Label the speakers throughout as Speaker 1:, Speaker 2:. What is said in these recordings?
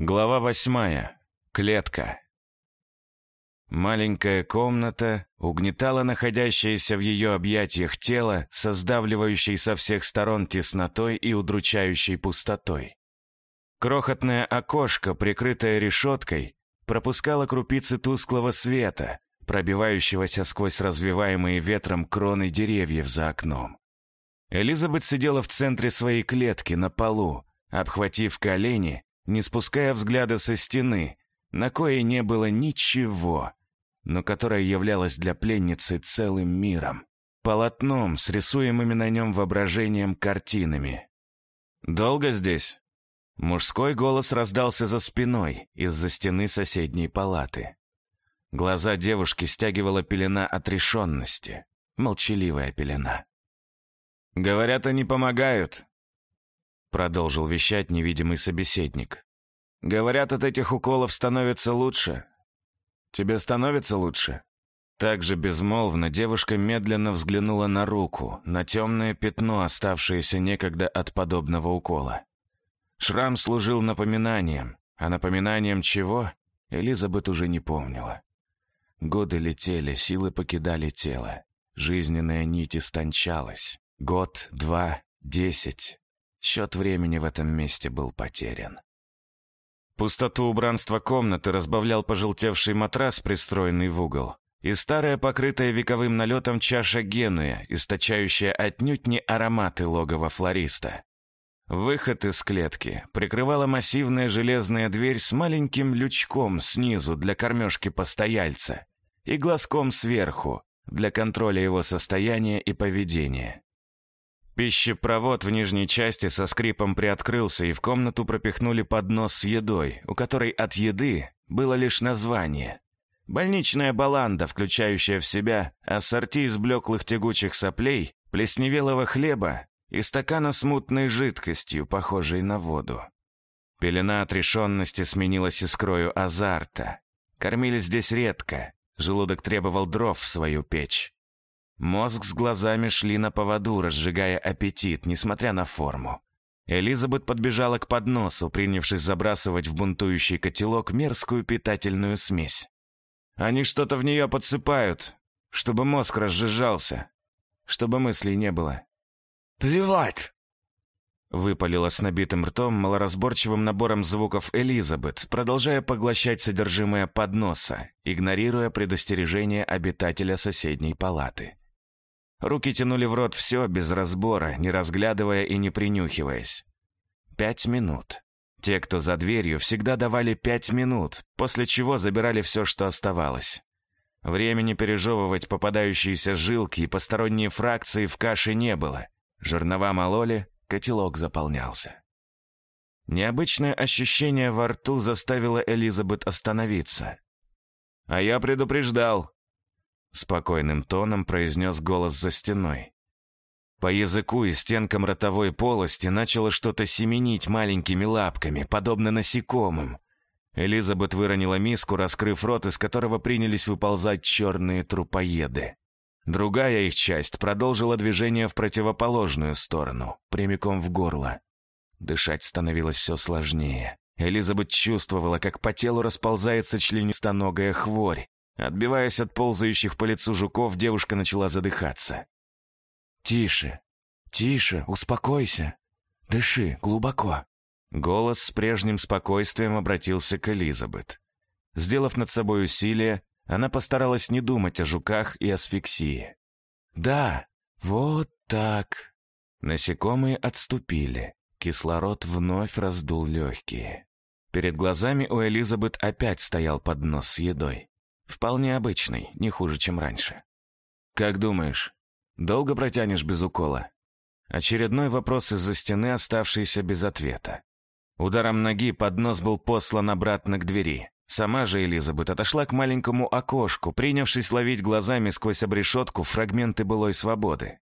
Speaker 1: Глава восьмая. Клетка. Маленькая комната угнетала находящееся в ее объятиях тело со сдавливающей со всех сторон теснотой и удручающей пустотой. Крохотное окошко, прикрытое решеткой, пропускало крупицы тусклого света, пробивающегося сквозь развиваемые ветром кроны деревьев за окном. Элизабет сидела в центре своей клетки на полу, обхватив колени не спуская взгляда со стены, на коей не было ничего, но которая являлась для пленницы целым миром, полотном с рисуемыми на нем воображением картинами. «Долго здесь?» Мужской голос раздался за спиной, из-за стены соседней палаты. Глаза девушки стягивала пелена отрешенности, молчаливая пелена. «Говорят, они помогают», Продолжил вещать невидимый собеседник. «Говорят, от этих уколов становится лучше. Тебе становится лучше?» Также безмолвно девушка медленно взглянула на руку, на темное пятно, оставшееся некогда от подобного укола. Шрам служил напоминанием, а напоминанием чего Элизабет уже не помнила. Годы летели, силы покидали тело. Жизненная нить истончалась. Год, два, десять. Счет времени в этом месте был потерян. Пустоту убранства комнаты разбавлял пожелтевший матрас, пристроенный в угол, и старая, покрытая вековым налетом чаша генуя, источающая отнюдь не ароматы логова флориста. Выход из клетки прикрывала массивная железная дверь с маленьким лючком снизу для кормежки постояльца и глазком сверху для контроля его состояния и поведения. Пищепровод в нижней части со скрипом приоткрылся, и в комнату пропихнули поднос с едой, у которой от еды было лишь название. Больничная баланда, включающая в себя ассорти из блеклых тягучих соплей, плесневелого хлеба и стакана с мутной жидкостью, похожей на воду. Пелена отрешенности сменилась искрою азарта. Кормили здесь редко, желудок требовал дров в свою печь. Мозг с глазами шли на поводу, разжигая аппетит, несмотря на форму. Элизабет подбежала к подносу, принявшись забрасывать в бунтующий котелок мерзкую питательную смесь. «Они что-то в нее подсыпают, чтобы мозг разжижался, чтобы мыслей не было».
Speaker 2: «Плевать!»
Speaker 1: Выпалила с набитым ртом малоразборчивым набором звуков Элизабет, продолжая поглощать содержимое подноса, игнорируя предостережение обитателя соседней палаты. Руки тянули в рот все без разбора, не разглядывая и не принюхиваясь. Пять минут. Те, кто за дверью, всегда давали пять минут, после чего забирали все, что оставалось. Времени пережевывать попадающиеся жилки и посторонние фракции в каше не было. Жернова мололи, котелок заполнялся. Необычное ощущение во рту заставило Элизабет остановиться. «А я предупреждал», Спокойным тоном произнес голос за стеной. По языку и стенкам ротовой полости начало что-то семенить маленькими лапками, подобно насекомым. Элизабет выронила миску, раскрыв рот, из которого принялись выползать черные трупоеды. Другая их часть продолжила движение в противоположную сторону, прямиком в горло. Дышать становилось все сложнее. Элизабет чувствовала, как по телу расползается членистоногая хворь, Отбиваясь от ползающих по лицу жуков, девушка начала задыхаться.
Speaker 2: «Тише, тише, успокойся. Дыши глубоко».
Speaker 1: Голос с прежним спокойствием обратился к Элизабет. Сделав над собой усилие, она постаралась не думать о жуках и асфиксии.
Speaker 2: «Да, вот так».
Speaker 1: Насекомые отступили. Кислород вновь раздул легкие. Перед глазами у Элизабет опять стоял поднос с едой. Вполне обычный, не хуже, чем раньше. «Как думаешь, долго протянешь без укола?» Очередной вопрос из-за стены, оставшийся без ответа. Ударом ноги поднос был послан обратно к двери. Сама же Элизабет отошла к маленькому окошку, принявшись ловить глазами сквозь обрешетку фрагменты былой свободы.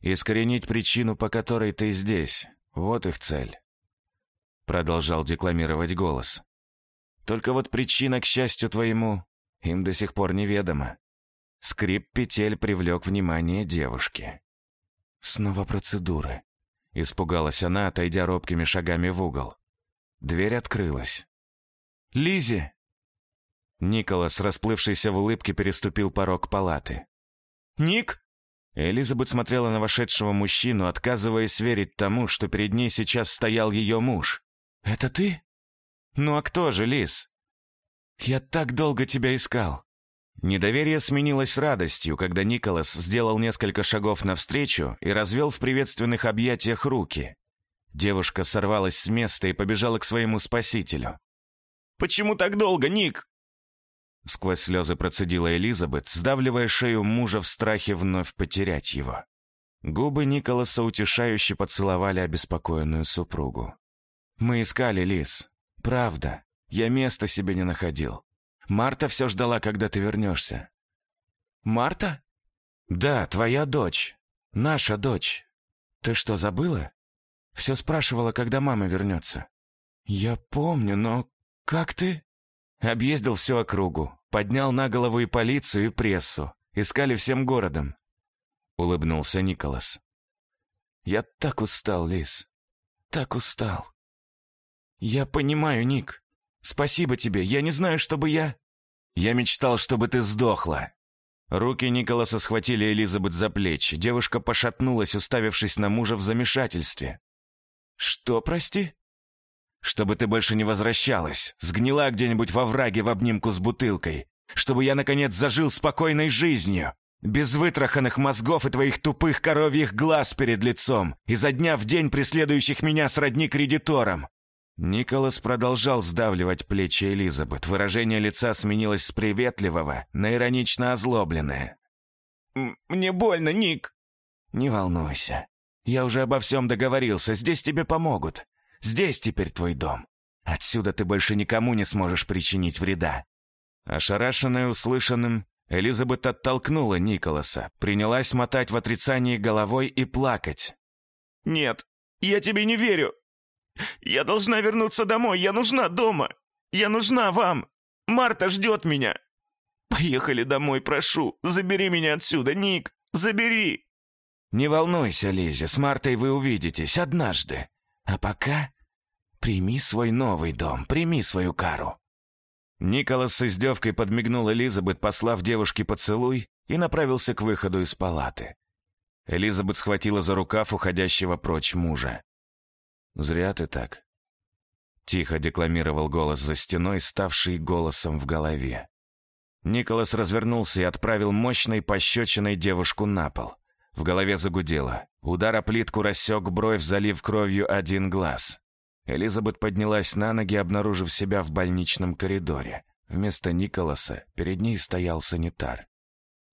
Speaker 1: «Искоренить причину, по которой ты здесь. Вот их цель», — продолжал декламировать голос. «Только вот причина, к счастью твоему, им до сих пор неведомо. Скрип петель привлек внимание девушки. «Снова процедуры», — испугалась она, отойдя робкими шагами в угол. Дверь открылась.
Speaker 2: Лизи!»
Speaker 1: Николас, расплывшийся в улыбке, переступил порог палаты.
Speaker 2: «Ник?»
Speaker 1: Элизабет смотрела на вошедшего мужчину, отказываясь верить тому, что перед ней сейчас стоял ее муж.
Speaker 2: «Это ты?»
Speaker 1: «Ну а кто же, Лиз?»
Speaker 2: «Я так долго тебя искал».
Speaker 1: Недоверие сменилось радостью, когда Николас сделал несколько шагов навстречу и развел в приветственных объятиях руки. Девушка сорвалась с места и побежала к своему спасителю.
Speaker 2: «Почему так долго, Ник?»
Speaker 1: Сквозь слезы процедила Элизабет, сдавливая шею мужа в страхе вновь потерять его. Губы Николаса утешающе поцеловали обеспокоенную супругу. «Мы искали, Лиз. Правда. Я места себе не находил. Марта все ждала, когда ты вернешься».
Speaker 2: «Марта?»
Speaker 1: «Да, твоя дочь. Наша дочь. Ты что, забыла? Все спрашивала, когда мама вернется».
Speaker 2: «Я помню, но как ты?»
Speaker 1: Объездил всю округу, поднял на голову и полицию, и прессу. Искали всем городом. Улыбнулся Николас. Я так устал, Лис. Так устал.
Speaker 2: Я понимаю, Ник. Спасибо тебе. Я не знаю, чтобы я...
Speaker 1: Я мечтал, чтобы ты сдохла. Руки Николаса схватили Элизабет за плечи. Девушка пошатнулась, уставившись на мужа в замешательстве.
Speaker 2: «Что, прости?»
Speaker 1: Чтобы ты больше не возвращалась, сгнила где-нибудь во враге в обнимку с бутылкой. Чтобы я, наконец, зажил спокойной жизнью. Без вытраханных мозгов и твоих тупых коровьих глаз перед лицом, изо дня в день преследующих меня сродни кредиторам. Николас продолжал сдавливать плечи Элизабет. Выражение лица сменилось с приветливого на иронично озлобленное.
Speaker 2: «Мне больно, Ник!»
Speaker 1: «Не волнуйся. Я уже обо всем договорился, здесь тебе помогут. Здесь теперь твой дом. Отсюда ты больше никому не сможешь причинить вреда». Ошарашенная услышанным, Элизабет оттолкнула Николаса, принялась мотать в отрицании головой и плакать.
Speaker 2: «Нет, я тебе не верю. Я должна вернуться домой, я нужна дома. Я нужна вам. Марта ждет меня. Поехали домой, прошу. Забери меня отсюда, Ник, забери».
Speaker 1: «Не волнуйся, Лиззи, с Мартой вы увидитесь однажды. А пока прими свой новый дом, прими свою кару». Николас с издевкой подмигнул Элизабет, послав девушке поцелуй, и направился к выходу из палаты. Элизабет схватила за рукав уходящего прочь мужа. «Зря ты так», — тихо декламировал голос за стеной, ставший голосом в голове. Николас развернулся и отправил мощной пощечиной девушку на пол. В голове загудело. Удар о плитку рассек бровь, залив кровью один глаз. Элизабет поднялась на ноги, обнаружив себя в больничном коридоре. Вместо Николаса перед ней стоял санитар.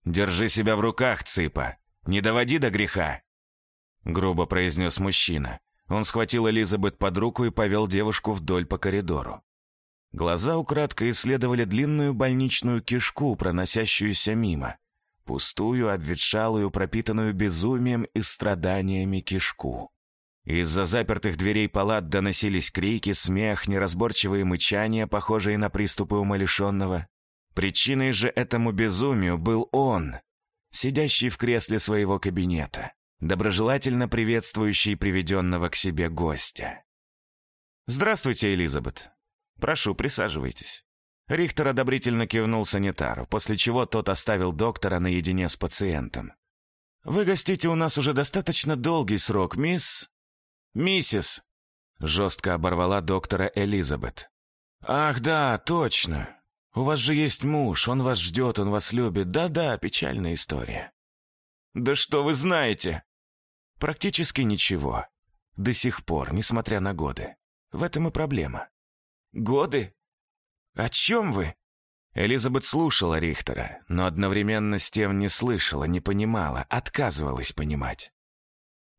Speaker 1: «Держи себя в руках, цыпа! Не доводи до греха!» Грубо произнес мужчина. Он схватил Элизабет под руку и повел девушку вдоль по коридору. Глаза украдкой исследовали длинную больничную кишку, проносящуюся мимо пустую, обветшалую, пропитанную безумием и страданиями кишку. Из-за запертых дверей палат доносились крики, смех, неразборчивые мычания, похожие на приступы умалишенного. Причиной же этому безумию был он, сидящий в кресле своего кабинета, доброжелательно приветствующий приведенного к себе гостя. «Здравствуйте, Элизабет. Прошу, присаживайтесь». Рихтер одобрительно кивнул санитару, после чего тот оставил доктора наедине с пациентом. «Вы гостите у нас уже достаточно долгий срок, мисс...» «Миссис!» — жестко оборвала доктора Элизабет. «Ах, да, точно. У вас же есть муж, он вас ждет, он вас любит. Да-да, печальная история». «Да что вы знаете?» «Практически ничего. До сих пор, несмотря на годы. В этом и проблема». «Годы? «О чем вы?» Элизабет слушала Рихтера, но одновременно с тем не слышала, не понимала, отказывалась понимать.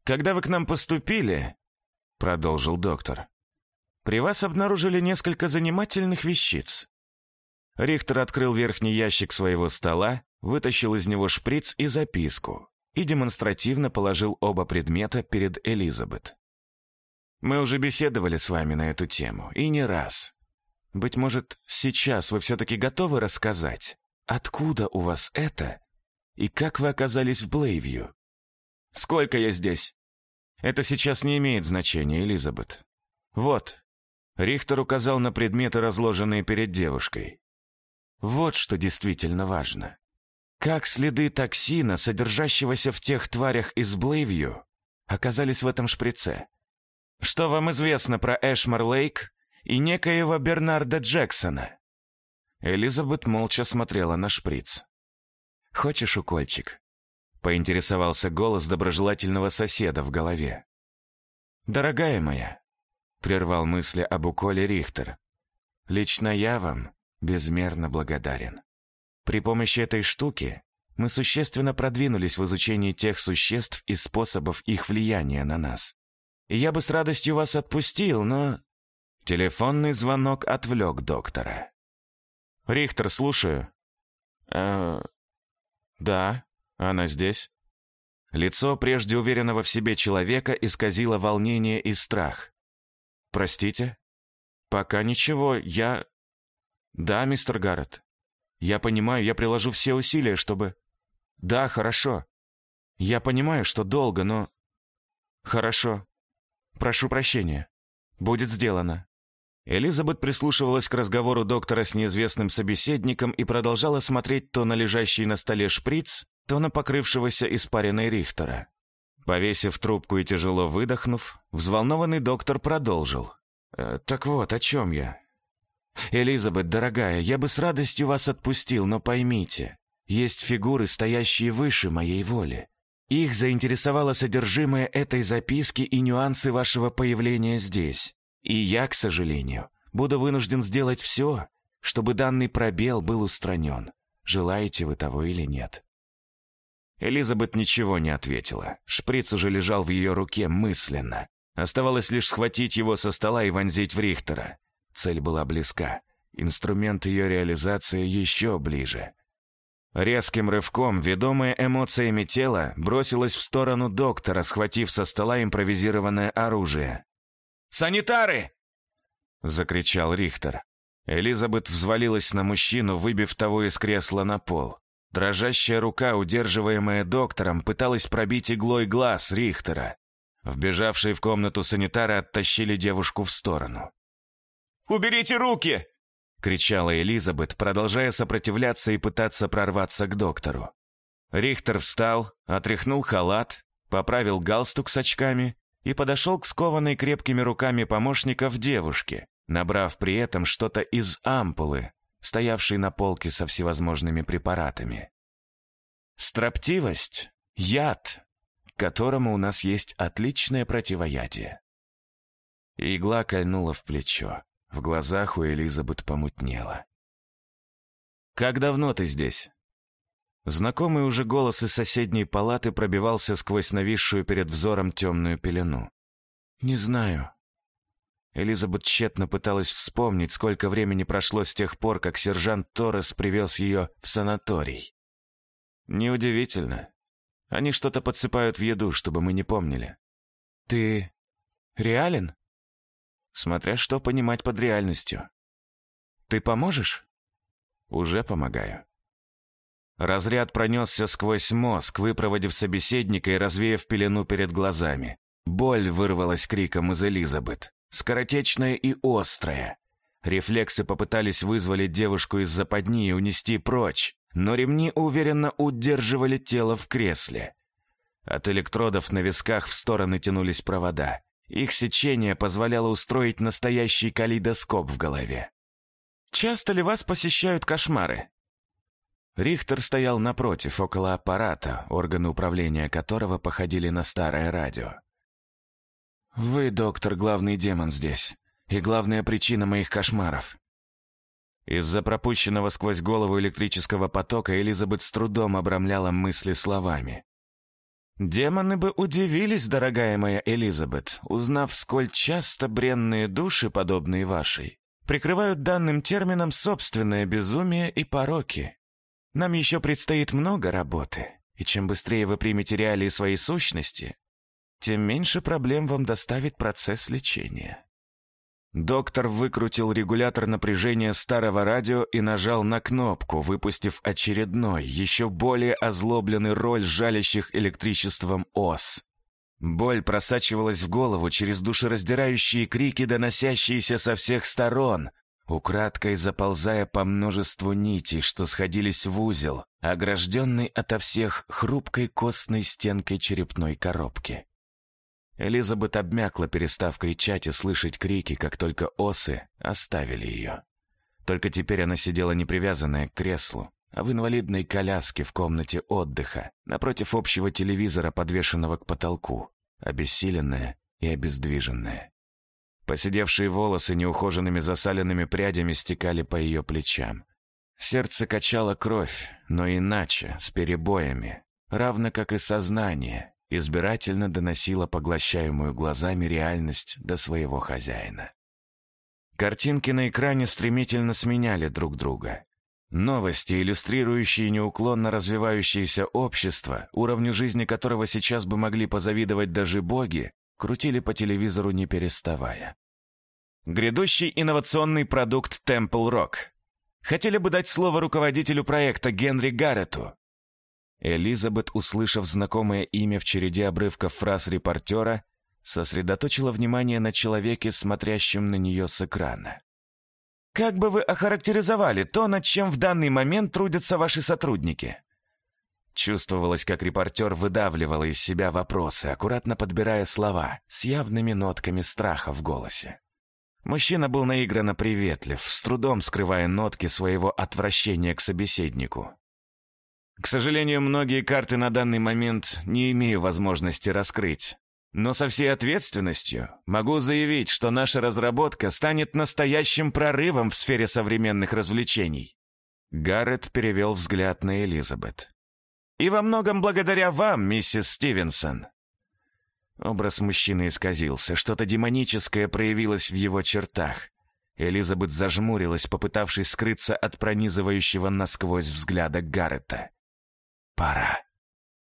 Speaker 1: «Когда вы к нам поступили, — продолжил доктор, — при вас обнаружили несколько занимательных вещиц». Рихтер открыл верхний ящик своего стола, вытащил из него шприц и записку и демонстративно положил оба предмета перед Элизабет. «Мы уже беседовали с вами на эту тему, и не раз. Быть может, сейчас вы все-таки готовы рассказать, откуда у вас это и как вы оказались в Блейвью? Сколько я здесь? Это сейчас не имеет значения, Элизабет. Вот, Рихтер указал на предметы, разложенные перед девушкой. Вот что действительно важно. Как следы токсина, содержащегося в тех тварях из Блейвью, оказались в этом шприце? Что вам известно про Эшмар-Лейк и некоего Бернарда Джексона?» Элизабет молча смотрела на шприц. «Хочешь укольчик?» — поинтересовался голос доброжелательного соседа в голове. «Дорогая моя», — прервал мысли об уколе Рихтер, «лично я вам безмерно благодарен. При помощи этой штуки мы существенно продвинулись в изучении тех существ и способов их влияния на нас. И я бы с радостью вас отпустил, но...» Телефонный звонок отвлек доктора. «Рихтер, слушаю». «Э, да, она здесь». Лицо прежде уверенного в себе человека исказило волнение и страх. «Простите?» «Пока ничего, я...» «Да, мистер Гаррет. Я понимаю, я приложу все усилия, чтобы...» «Да, хорошо. Я понимаю, что долго, но...» «Хорошо. Прошу прощения. Будет сделано». Элизабет прислушивалась к разговору доктора с неизвестным собеседником и продолжала смотреть то на лежащий на столе шприц, то на покрывшегося испаренной Рихтера. Повесив трубку и тяжело выдохнув, взволнованный доктор продолжил. «Э, «Так вот, о чем я? Элизабет, дорогая, я бы с радостью вас отпустил, но поймите, есть фигуры, стоящие выше моей воли. Их заинтересовало содержимое этой записки и нюансы вашего появления здесь. И я, к сожалению, буду вынужден сделать все, чтобы данный пробел был устранен. Желаете вы того или нет?» Элизабет ничего не ответила. Шприц уже лежал в ее руке мысленно. Оставалось лишь схватить его со стола и вонзить в Рихтера. Цель была близка. Инструмент ее реализации еще ближе. Резким рывком, ведомое эмоциями тело, бросилось в сторону доктора, схватив со стола импровизированное оружие. «Санитары!» — закричал Рихтер. Элизабет взвалилась на мужчину, выбив того из кресла на пол. Дрожащая рука, удерживаемая доктором, пыталась пробить иглой глаз Рихтера. Вбежавшие в комнату санитары оттащили девушку в сторону.
Speaker 2: «Уберите руки!»
Speaker 1: — кричала Элизабет, продолжая сопротивляться и пытаться прорваться к доктору. Рихтер встал, отряхнул халат, поправил галстук с очками и подошел к скованной крепкими руками помощников девушке, набрав при этом что-то из ампулы, стоявшей на полке со всевозможными препаратами. Строптивость — яд, которому у нас есть отличное противоядие. Игла кольнула в плечо. В глазах у Элизабет помутнело. «Как давно ты здесь?» Знакомый уже голос из соседней палаты пробивался сквозь нависшую перед взором темную пелену. «Не знаю». Элизабет тщетно пыталась вспомнить, сколько времени прошло с тех пор, как сержант Торрес привез ее в санаторий. «Неудивительно. Они что-то подсыпают в еду, чтобы мы не помнили». «Ты реален?» «Смотря что понимать под реальностью». «Ты поможешь?» «Уже помогаю». Разряд пронесся сквозь мозг, выпроводив собеседника и развеяв пелену перед глазами. Боль вырвалась криком из Элизабет. Скоротечная и острая. Рефлексы попытались вызволить девушку из западни и унести прочь, но ремни уверенно удерживали тело в кресле. От электродов на висках в стороны тянулись провода. Их сечение позволяло устроить настоящий калейдоскоп в голове. «Часто ли вас посещают кошмары?» Рихтер стоял напротив, около аппарата, органы управления которого походили на старое радио. «Вы, доктор, главный демон здесь, и главная причина моих кошмаров». Из-за пропущенного сквозь голову электрического потока Элизабет с трудом обрамляла мысли словами. «Демоны бы удивились, дорогая моя Элизабет, узнав, сколь часто бренные души, подобные вашей, прикрывают данным термином собственное безумие и пороки. Нам еще предстоит много работы, и чем быстрее вы примете реалии своей сущности, тем меньше проблем вам доставит процесс лечения». Доктор выкрутил регулятор напряжения старого радио и нажал на кнопку, выпустив очередной, еще более озлобленный роль жалящих электричеством ос. Боль просачивалась в голову через душераздирающие крики, доносящиеся со всех сторон, украдкой заползая по множеству нитей, что сходились в узел, огражденный ото всех хрупкой костной стенкой черепной коробки. Элизабет обмякла, перестав кричать и слышать крики, как только осы оставили ее. Только теперь она сидела не привязанная к креслу, а в инвалидной коляске в комнате отдыха, напротив общего телевизора, подвешенного к потолку, обессиленная и обездвиженная. Посидевшие волосы неухоженными засаленными прядями стекали по ее плечам. Сердце качало кровь, но иначе, с перебоями, равно как и сознание, избирательно доносило поглощаемую глазами реальность до своего хозяина. Картинки на экране стремительно сменяли друг друга. Новости, иллюстрирующие неуклонно развивающееся общество, уровню жизни которого сейчас бы могли позавидовать даже боги, крутили по телевизору не переставая. Грядущий инновационный продукт Temple Rock. Хотели бы дать слово руководителю проекта Генри Гаррету. Элизабет, услышав знакомое имя в череде обрывков фраз репортера, сосредоточила внимание на человеке, смотрящем на нее с экрана. «Как бы вы охарактеризовали то, над чем в данный момент трудятся ваши сотрудники?» Чувствовалось, как репортер выдавливала из себя вопросы, аккуратно подбирая слова, с явными нотками страха в голосе. Мужчина был наигранно приветлив, с трудом скрывая нотки своего отвращения к собеседнику. К сожалению, многие карты на данный момент не имею возможности раскрыть. Но со всей ответственностью могу заявить, что наша разработка станет настоящим прорывом в сфере современных развлечений. Гаррет перевел взгляд на Элизабет. И во многом благодаря вам, миссис Стивенсон. Образ мужчины исказился, что-то демоническое проявилось в его чертах. Элизабет зажмурилась, попытавшись скрыться от пронизывающего насквозь взгляда Гаррета. «Пора».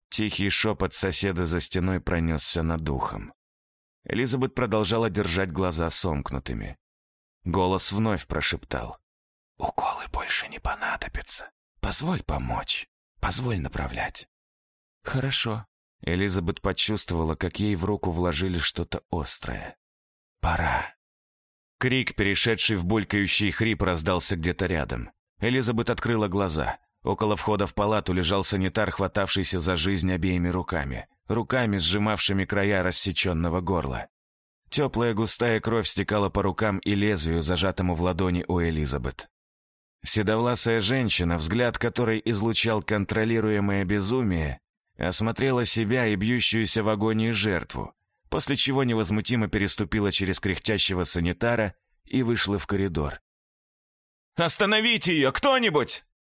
Speaker 1: Тихий шепот соседа за стеной пронесся над духом. Элизабет продолжала держать глаза сомкнутыми. Голос вновь прошептал. «Уколы больше не понадобятся. Позволь помочь». Позволь направлять». «Хорошо». Элизабет почувствовала, как ей в руку вложили что-то острое. «Пора». Крик, перешедший в булькающий хрип, раздался где-то рядом. Элизабет открыла глаза. Около входа в палату лежал санитар, хватавшийся за жизнь обеими руками, руками, сжимавшими края рассеченного горла. Теплая густая кровь стекала по рукам и лезвию, зажатому в ладони у Элизабет. Седовласая женщина, взгляд которой излучал контролируемое безумие, осмотрела себя и бьющуюся в агонии жертву, после чего невозмутимо переступила через кряхтящего санитара и вышла в коридор.
Speaker 2: «Остановите ее, кто-нибудь!» —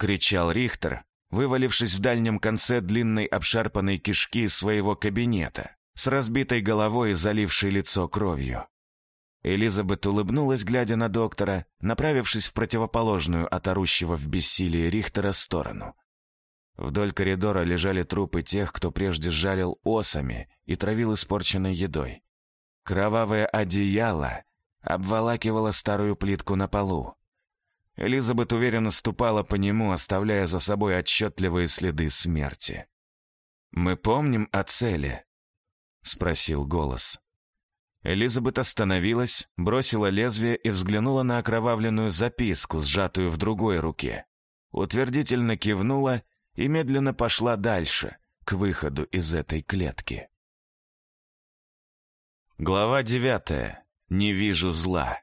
Speaker 2: кричал Рихтер, вывалившись в дальнем конце длинной обшарпанной кишки своего кабинета, с разбитой головой и залившей лицо кровью.
Speaker 1: Элизабет улыбнулась, глядя на доктора, направившись в противоположную от орущего в бессилии Рихтера сторону. Вдоль коридора лежали трупы тех, кто прежде жалил осами и травил испорченной едой. Кровавое одеяло обволакивало старую плитку на полу. Элизабет уверенно ступала по нему, оставляя за собой отчетливые следы смерти. «Мы помним о цели?» — спросил голос. Элизабет остановилась, бросила лезвие и взглянула на окровавленную записку, сжатую в другой руке. Утвердительно кивнула и медленно пошла дальше, к выходу из этой клетки. Глава девятая. Не вижу зла.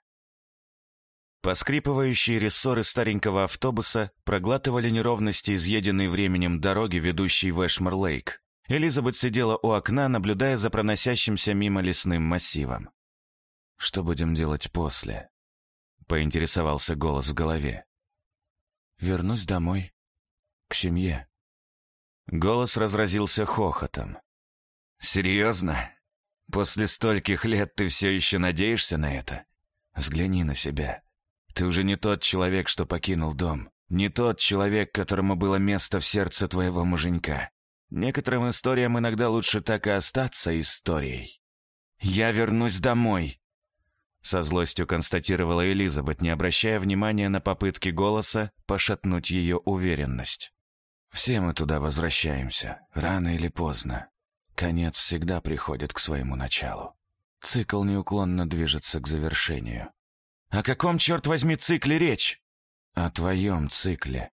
Speaker 1: Поскрипывающие рессоры старенького автобуса проглатывали неровности изъеденной временем дороги, ведущей в Эшмар-Лейк. Элизабет сидела у окна, наблюдая за проносящимся мимо лесным массивом. «Что будем делать после?» — поинтересовался голос в голове. «Вернусь домой. К семье». Голос разразился хохотом. «Серьезно? После стольких лет ты все еще надеешься на это? Взгляни на себя. Ты уже не тот человек, что покинул дом. Не тот человек, которому было место в сердце твоего муженька. Некоторым историям иногда лучше так и остаться историей. «Я вернусь домой», — со злостью констатировала Элизабет, не обращая внимания на попытки голоса пошатнуть ее уверенность. «Все мы туда возвращаемся, рано или поздно. конец всегда приходит к своему началу. Цикл неуклонно движется к завершению.
Speaker 2: О каком, черт возьми, цикле речь?
Speaker 1: О твоем цикле.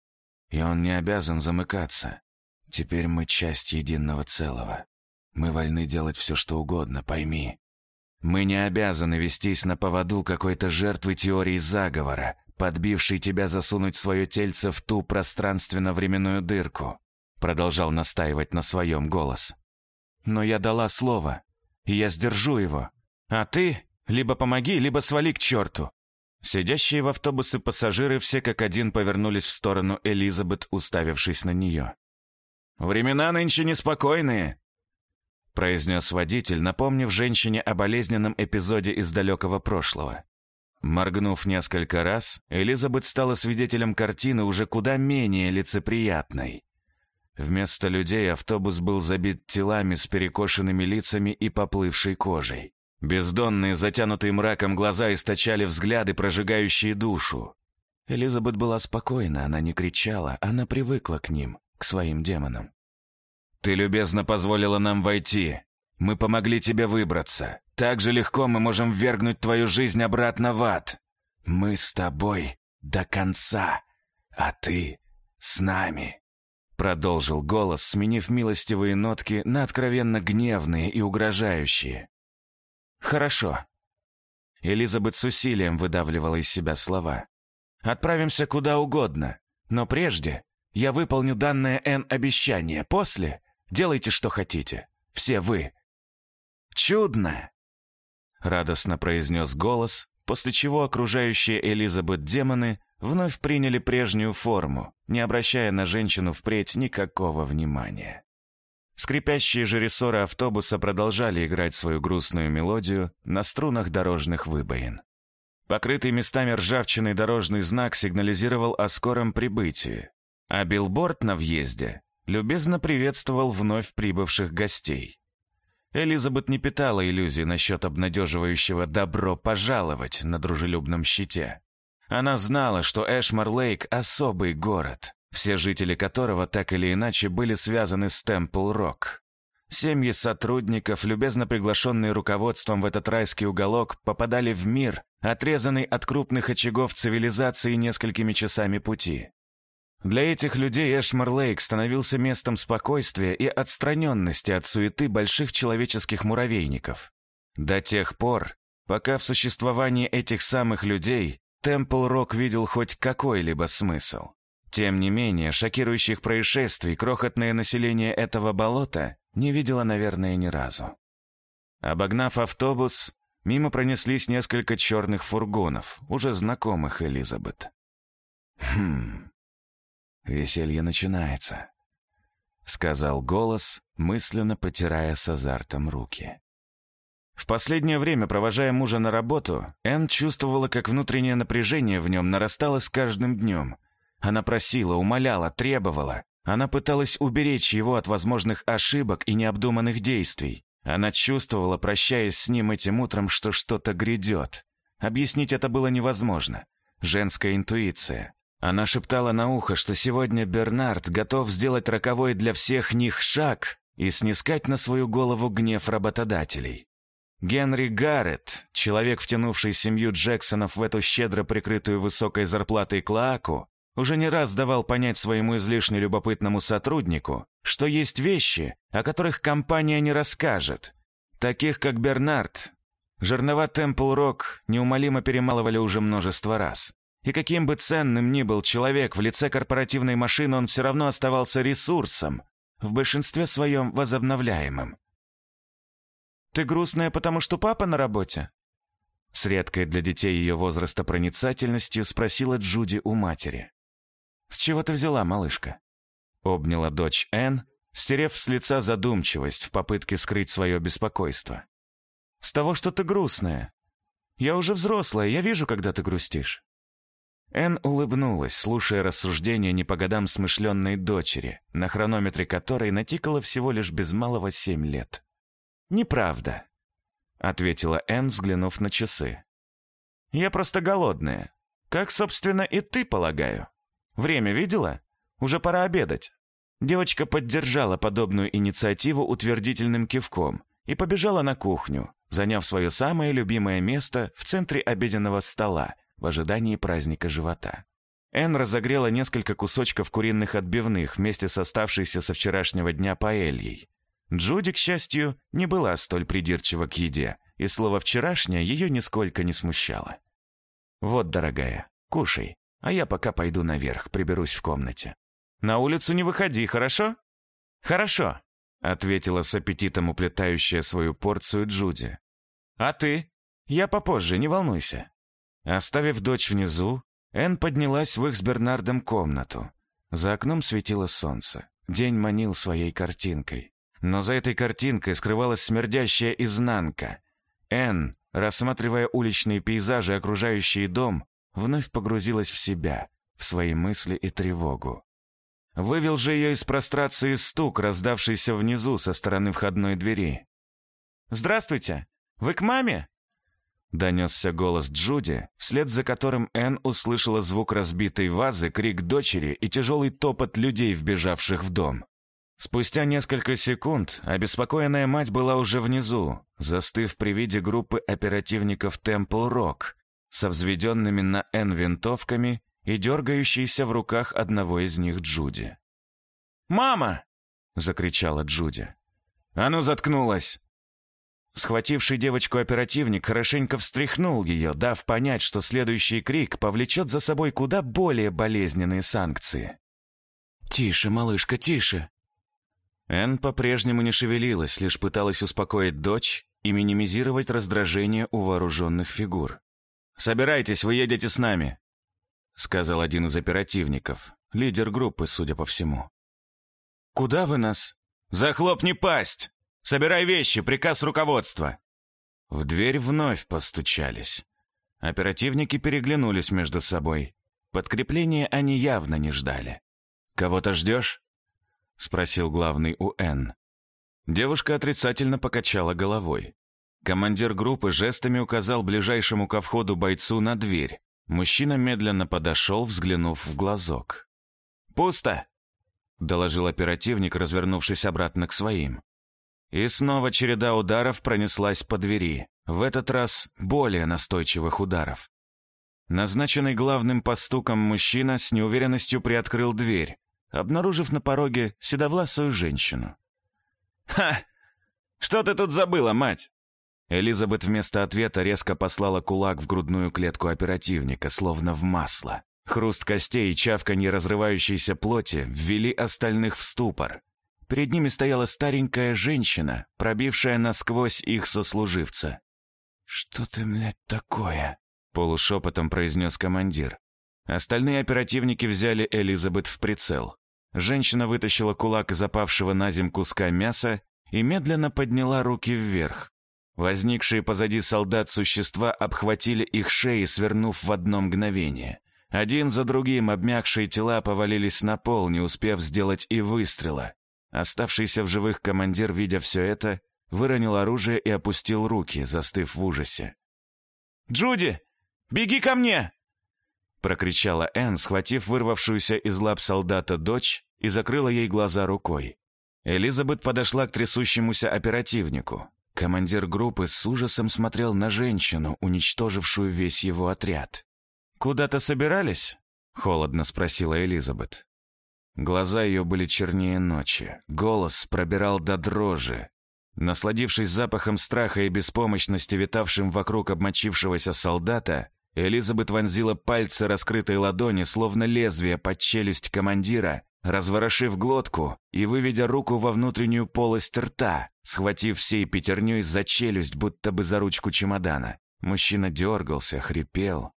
Speaker 1: И он не обязан замыкаться. Теперь мы часть единого целого. Мы вольны делать все, что угодно, пойми. Мы не обязаны вестись на поводу какой-то жертвы теории заговора, подбившей тебя засунуть свое тельце в ту пространственно-временную дырку. Продолжал настаивать на своем голос. Но я дала слово, и я сдержу его. А ты либо помоги, либо свали к черту. Сидящие в автобусе пассажиры все как один повернулись в сторону Элизабет, уставившись на нее. «Времена нынче неспокойные», — произнес водитель, напомнив женщине о болезненном эпизоде из далекого прошлого. Моргнув несколько раз, Элизабет стала свидетелем картины уже куда менее лицеприятной. Вместо людей автобус был забит телами с перекошенными лицами и поплывшей кожей. Бездонные, затянутые мраком глаза источали взгляды, прожигающие душу. Элизабет была спокойна, она не кричала, она привыкла к ним, к своим демонам. «Ты любезно позволила нам войти. Мы помогли тебе выбраться. Так же легко мы можем ввергнуть твою жизнь обратно в ад. Мы с тобой до конца, а ты с нами». Продолжил голос, сменив милостивые нотки на откровенно гневные и угрожающие. «Хорошо». Элизабет с усилием выдавливала из себя слова. «Отправимся куда угодно, но прежде я выполню данное Н обещание. После делайте, что хотите. Все вы». «Чудно!» — радостно произнес голос, после чего окружающие Элизабет демоны вновь приняли прежнюю форму, не обращая на женщину впредь никакого внимания. Скрипящие же рессоры автобуса продолжали играть свою грустную мелодию на струнах дорожных выбоин. Покрытый местами ржавчиной дорожный знак сигнализировал о скором прибытии, а билборд на въезде любезно приветствовал вновь прибывших гостей. Элизабет не питала иллюзий насчет обнадеживающего «добро пожаловать» на дружелюбном щите. Она знала, что Эшмар-Лейк — особый город, все жители которого так или иначе были связаны с Темпл-Рок. Семьи сотрудников, любезно приглашенные руководством в этот райский уголок, попадали в мир, отрезанный от крупных очагов цивилизации несколькими часами пути. Для этих людей Эшмар-Лейк становился местом спокойствия и отстраненности от суеты больших человеческих муравейников. До тех пор, пока в существовании этих самых людей Темпл-Рок видел хоть какой-либо смысл. Тем не менее, шокирующих происшествий крохотное население этого болота не видело, наверное, ни разу. Обогнав автобус, мимо пронеслись несколько черных фургонов, уже знакомых Элизабет. «Хм, веселье начинается», — сказал голос, мысленно потирая с азартом руки. В последнее время, провожая мужа на работу, Энн чувствовала, как внутреннее напряжение в нем нарастало с каждым днем — она просила, умоляла, требовала. Она пыталась уберечь его от возможных ошибок и необдуманных действий. Она чувствовала, прощаясь с ним этим утром, что что-то грядет. Объяснить это было невозможно. Женская интуиция. Она шептала на ухо, что сегодня Бернард готов сделать роковой для всех них шаг и снискать на свою голову гнев работодателей. Генри Гарретт, человек, втянувший семью Джексонов в эту щедро прикрытую высокой зарплатой клоаку, уже не раз давал понять своему излишне любопытному сотруднику, что есть вещи, о которых компания не расскажет. Таких, как Бернард, жернова Темпл Рок неумолимо перемалывали уже множество раз. И каким бы ценным ни был человек в лице корпоративной машины, он все равно оставался ресурсом, в большинстве своем возобновляемым. «Ты грустная, потому что папа на работе?» С редкой для детей ее возраста проницательностью спросила Джуди у матери. «С чего ты взяла, малышка?» Обняла дочь Энн, стерев с лица задумчивость в попытке скрыть свое беспокойство. «С того, что ты грустная. Я уже взрослая, я вижу, когда ты грустишь». Энн улыбнулась, слушая рассуждения не по годам смышленной дочери, на хронометре которой натикало всего лишь без малого семь лет. «Неправда», — ответила Энн, взглянув на часы. «Я просто голодная. Как, собственно, и ты, полагаю». Время видела? Уже пора обедать. Девочка поддержала подобную инициативу утвердительным кивком и побежала на кухню, заняв свое самое любимое место в центре обеденного стола в ожидании праздника живота. Энн разогрела несколько кусочков куриных отбивных вместе с оставшейся со вчерашнего дня паэльей. Джуди, к счастью, не была столь придирчива к еде, и слово «вчерашнее» ее нисколько не смущало. «Вот, дорогая, кушай, а я пока пойду наверх, приберусь в комнате. На улицу не выходи, хорошо?» «Хорошо», — ответила с аппетитом уплетающая свою порцию Джуди. «А ты?» «Я попозже, не волнуйся». Оставив дочь внизу, Энн поднялась в их с Бернардом комнату. За окном светило солнце. День манил своей картинкой. Но за этой картинкой скрывалась смердящая изнанка. Энн, рассматривая уличные пейзажи, окружающие дом, вновь погрузилась в себя, в свои мысли и тревогу. Вывел же ее из прострации стук, раздавшийся внизу со стороны входной двери. «Здравствуйте! Вы к маме?» Донесся голос Джуди, вслед за которым Энн услышала звук разбитой вазы, крик дочери и тяжелый топот людей, вбежавших в дом. Спустя несколько секунд обеспокоенная мать была уже внизу, застыв при виде группы оперативников Темпл Рок со взведенными на Энн винтовками и дергающейся в руках одного из них Джуди. «Мама!» — закричала Джуди. «А ну, заткнулась!» Схвативший девочку оперативник хорошенько встряхнул ее, дав понять, что следующий крик повлечет за собой куда более болезненные санкции. «Тише, малышка, тише!» Энн по-прежнему не шевелилась, лишь пыталась успокоить дочь и минимизировать раздражение у вооруженных фигур. «Собирайтесь, вы едете с нами», — сказал один из оперативников, лидер группы, судя по всему. «Куда вы нас?» «Захлопни пасть!» Собирай вещи, приказ руководства!» В дверь вновь постучались. Оперативники переглянулись между собой. Подкрепления они явно не ждали. «Кого-то ждешь?» — спросил главный у Н. Девушка отрицательно покачала головой. Командир группы жестами указал ближайшему ко входу бойцу на дверь. Мужчина медленно подошел, взглянув в глазок. «Пусто!» — доложил оперативник, развернувшись обратно к своим. И снова череда ударов пронеслась по двери, в этот раз более настойчивых ударов. Назначенный главным постуком мужчина с неуверенностью приоткрыл дверь, обнаружив на пороге седовласую женщину. «Ха! Что ты тут забыла, мать?» Элизабет вместо ответа резко послала кулак в грудную клетку оперативника, словно в масло. Хруст костей и чавканье разрывающейся плоти ввели остальных в ступор. Перед ними стояла старенькая женщина, пробившая насквозь их сослуживца. «Что ты, блядь, такое?» — полушепотом произнес командир. Остальные оперативники взяли Элизабет в прицел. Женщина вытащила кулак из опавшего на земь куска мяса и медленно подняла руки вверх. Возникшие позади солдат существа обхватили их шеи, свернув в одно мгновение. Один за другим обмякшие тела повалились на пол, не успев сделать и выстрела. Оставшийся в живых командир, видя все это, выронил оружие и опустил руки, застыв в ужасе. «Джуди, беги ко мне!» прокричала Энн, схватив вырвавшуюся из лап солдата дочь и закрыла ей глаза рукой. Элизабет подошла к трясущемуся оперативнику. Командир группы с ужасом смотрел на женщину, уничтожившую весь его отряд. «Куда-то собирались?» — холодно спросила Элизабет. Глаза ее были чернее ночи, голос пробирал до дрожи. Насладившись запахом страха и беспомощности, витавшим вокруг обмочившегося солдата, Элизабет вонзила пальцы раскрытой ладони, словно лезвие под челюсть командира, разворошив глотку и выведя руку во внутреннюю полость рта, схватив всей пятерней за челюсть, будто бы за ручку чемодана. Мужчина дергался, хрипел.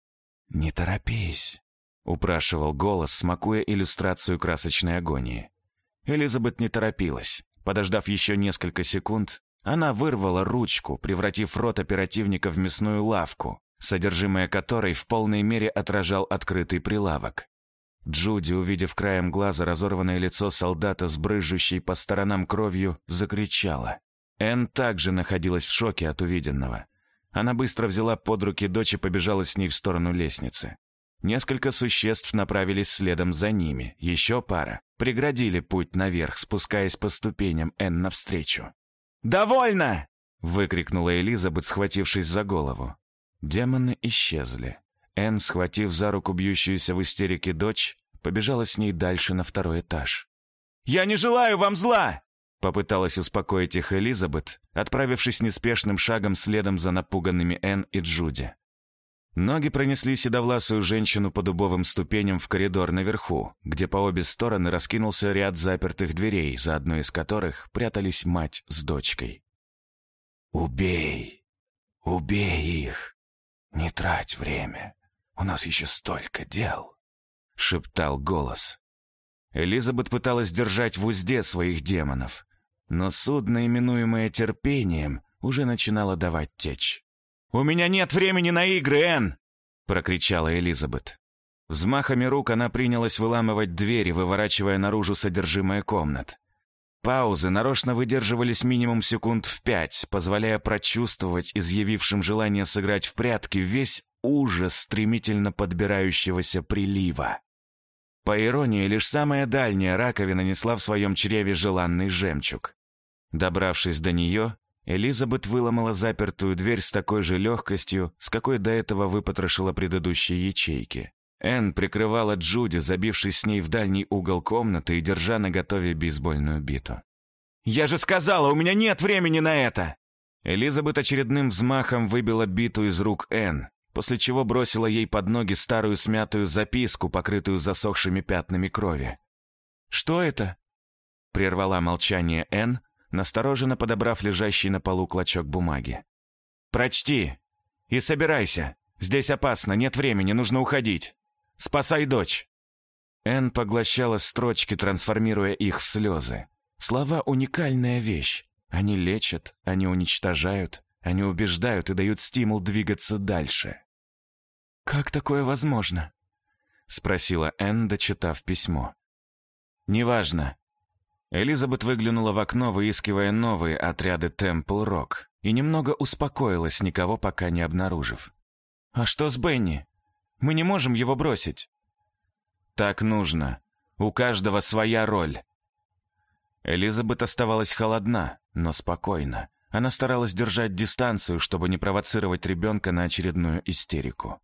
Speaker 1: «Не торопись», — упрашивал голос, смакуя иллюстрацию красочной агонии. Элизабет не торопилась. Подождав еще несколько секунд, она вырвала ручку, превратив рот оперативника в мясную лавку, содержимое которой в полной мере отражал открытый прилавок. Джуди, увидев краем глаза разорванное лицо солдата с брызжущей по сторонам кровью, закричала. Энн также находилась в шоке от увиденного. Она быстро взяла под руки дочь и побежала с ней в сторону лестницы. Несколько существ направились следом за ними, еще пара преградили путь наверх, спускаясь по ступеням Энн навстречу.
Speaker 2: «Довольно!»
Speaker 1: — выкрикнула Элизабет, схватившись за голову. Демоны исчезли. Энн, схватив за руку бьющуюся в истерике дочь, побежала с ней дальше на второй этаж.
Speaker 2: «Я не желаю вам зла!»
Speaker 1: Попыталась успокоить их Элизабет, отправившись неспешным шагом следом за напуганными Энн и Джуди. Ноги пронесли седовласую женщину по дубовым ступеням в коридор наверху, где по обе стороны раскинулся ряд запертых дверей, за одной из которых прятались мать с дочкой. «Убей! Убей их! Не трать время! У нас еще столько дел!» — шептал голос. Элизабет пыталась держать в узде своих демонов, но судно, именуемое терпением, уже начинало давать течь.
Speaker 2: «У меня нет времени на игры, Энн!» — прокричала Элизабет.
Speaker 1: Взмахами рук она принялась выламывать двери, выворачивая наружу содержимое комнат. Паузы нарочно выдерживались минимум секунд в пять, позволяя прочувствовать изъявившим желание сыграть в прятки весь ужас стремительно подбирающегося прилива. По иронии, лишь самая дальняя раковина несла в своем чреве желанный жемчуг. Добравшись до нее, Элизабет выломала запертую дверь с такой же легкостью, с какой до этого выпотрошила предыдущие ячейки. Энн прикрывала Джуди, забившись с ней в дальний угол комнаты и держа на готове бейсбольную биту.
Speaker 2: «Я же сказала, у меня нет времени на это!»
Speaker 1: Элизабет очередным взмахом выбила биту из рук Энн, после чего бросила ей под ноги старую смятую записку, покрытую засохшими пятнами крови.
Speaker 2: «Что это?»
Speaker 1: — прервала молчание Энн, настороженно подобрав лежащий на полу клочок бумаги.
Speaker 2: «Прочти и собирайся. Здесь опасно, нет времени, нужно уходить. Спасай дочь!»
Speaker 1: Энн поглощала строчки, трансформируя их в слезы. Слова — уникальная вещь. Они лечат, они уничтожают, они убеждают и дают стимул двигаться дальше.
Speaker 2: «Как такое возможно?»
Speaker 1: — спросила Энн, дочитав письмо. «Неважно. Элизабет выглянула в окно, выискивая новые отряды Темпл Рок, и немного успокоилась, никого пока не обнаружив.
Speaker 2: «А что с Бенни? Мы не можем его бросить».
Speaker 1: «Так нужно. У каждого своя роль». Элизабет оставалась холодна, но спокойна. Она старалась держать дистанцию, чтобы не провоцировать ребенка на очередную истерику.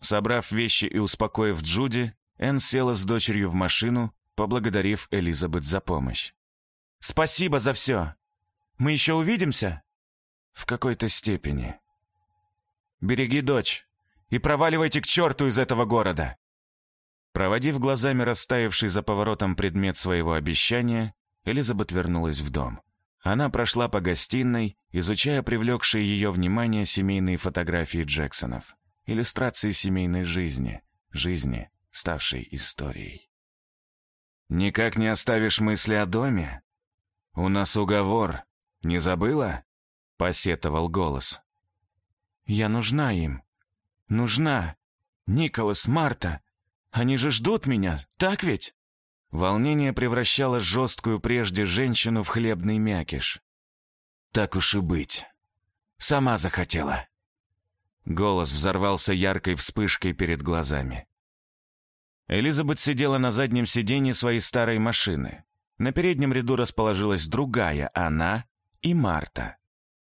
Speaker 1: Собрав вещи и успокоив Джуди, Энн села с дочерью в машину поблагодарив Элизабет за помощь.
Speaker 2: «Спасибо за все! Мы еще увидимся?»
Speaker 1: «В какой-то степени».
Speaker 2: «Береги дочь и проваливайте к черту из этого города!»
Speaker 1: Проводив глазами растаявший за поворотом предмет своего обещания, Элизабет вернулась в дом. Она прошла по гостиной, изучая привлекшие ее внимание семейные фотографии Джексонов. Иллюстрации семейной жизни, жизни, ставшей историей. «Никак не оставишь мысли о доме? У нас уговор. Не забыла?» — посетовал голос.
Speaker 2: «Я нужна им. Нужна. Николас, Марта. Они же ждут меня, так ведь?»
Speaker 1: Волнение превращало жесткую прежде женщину в хлебный мякиш. «Так уж и быть. Сама захотела». Голос взорвался яркой вспышкой перед глазами. Элизабет сидела на заднем сиденье своей старой машины. На переднем ряду расположилась другая, она и Марта.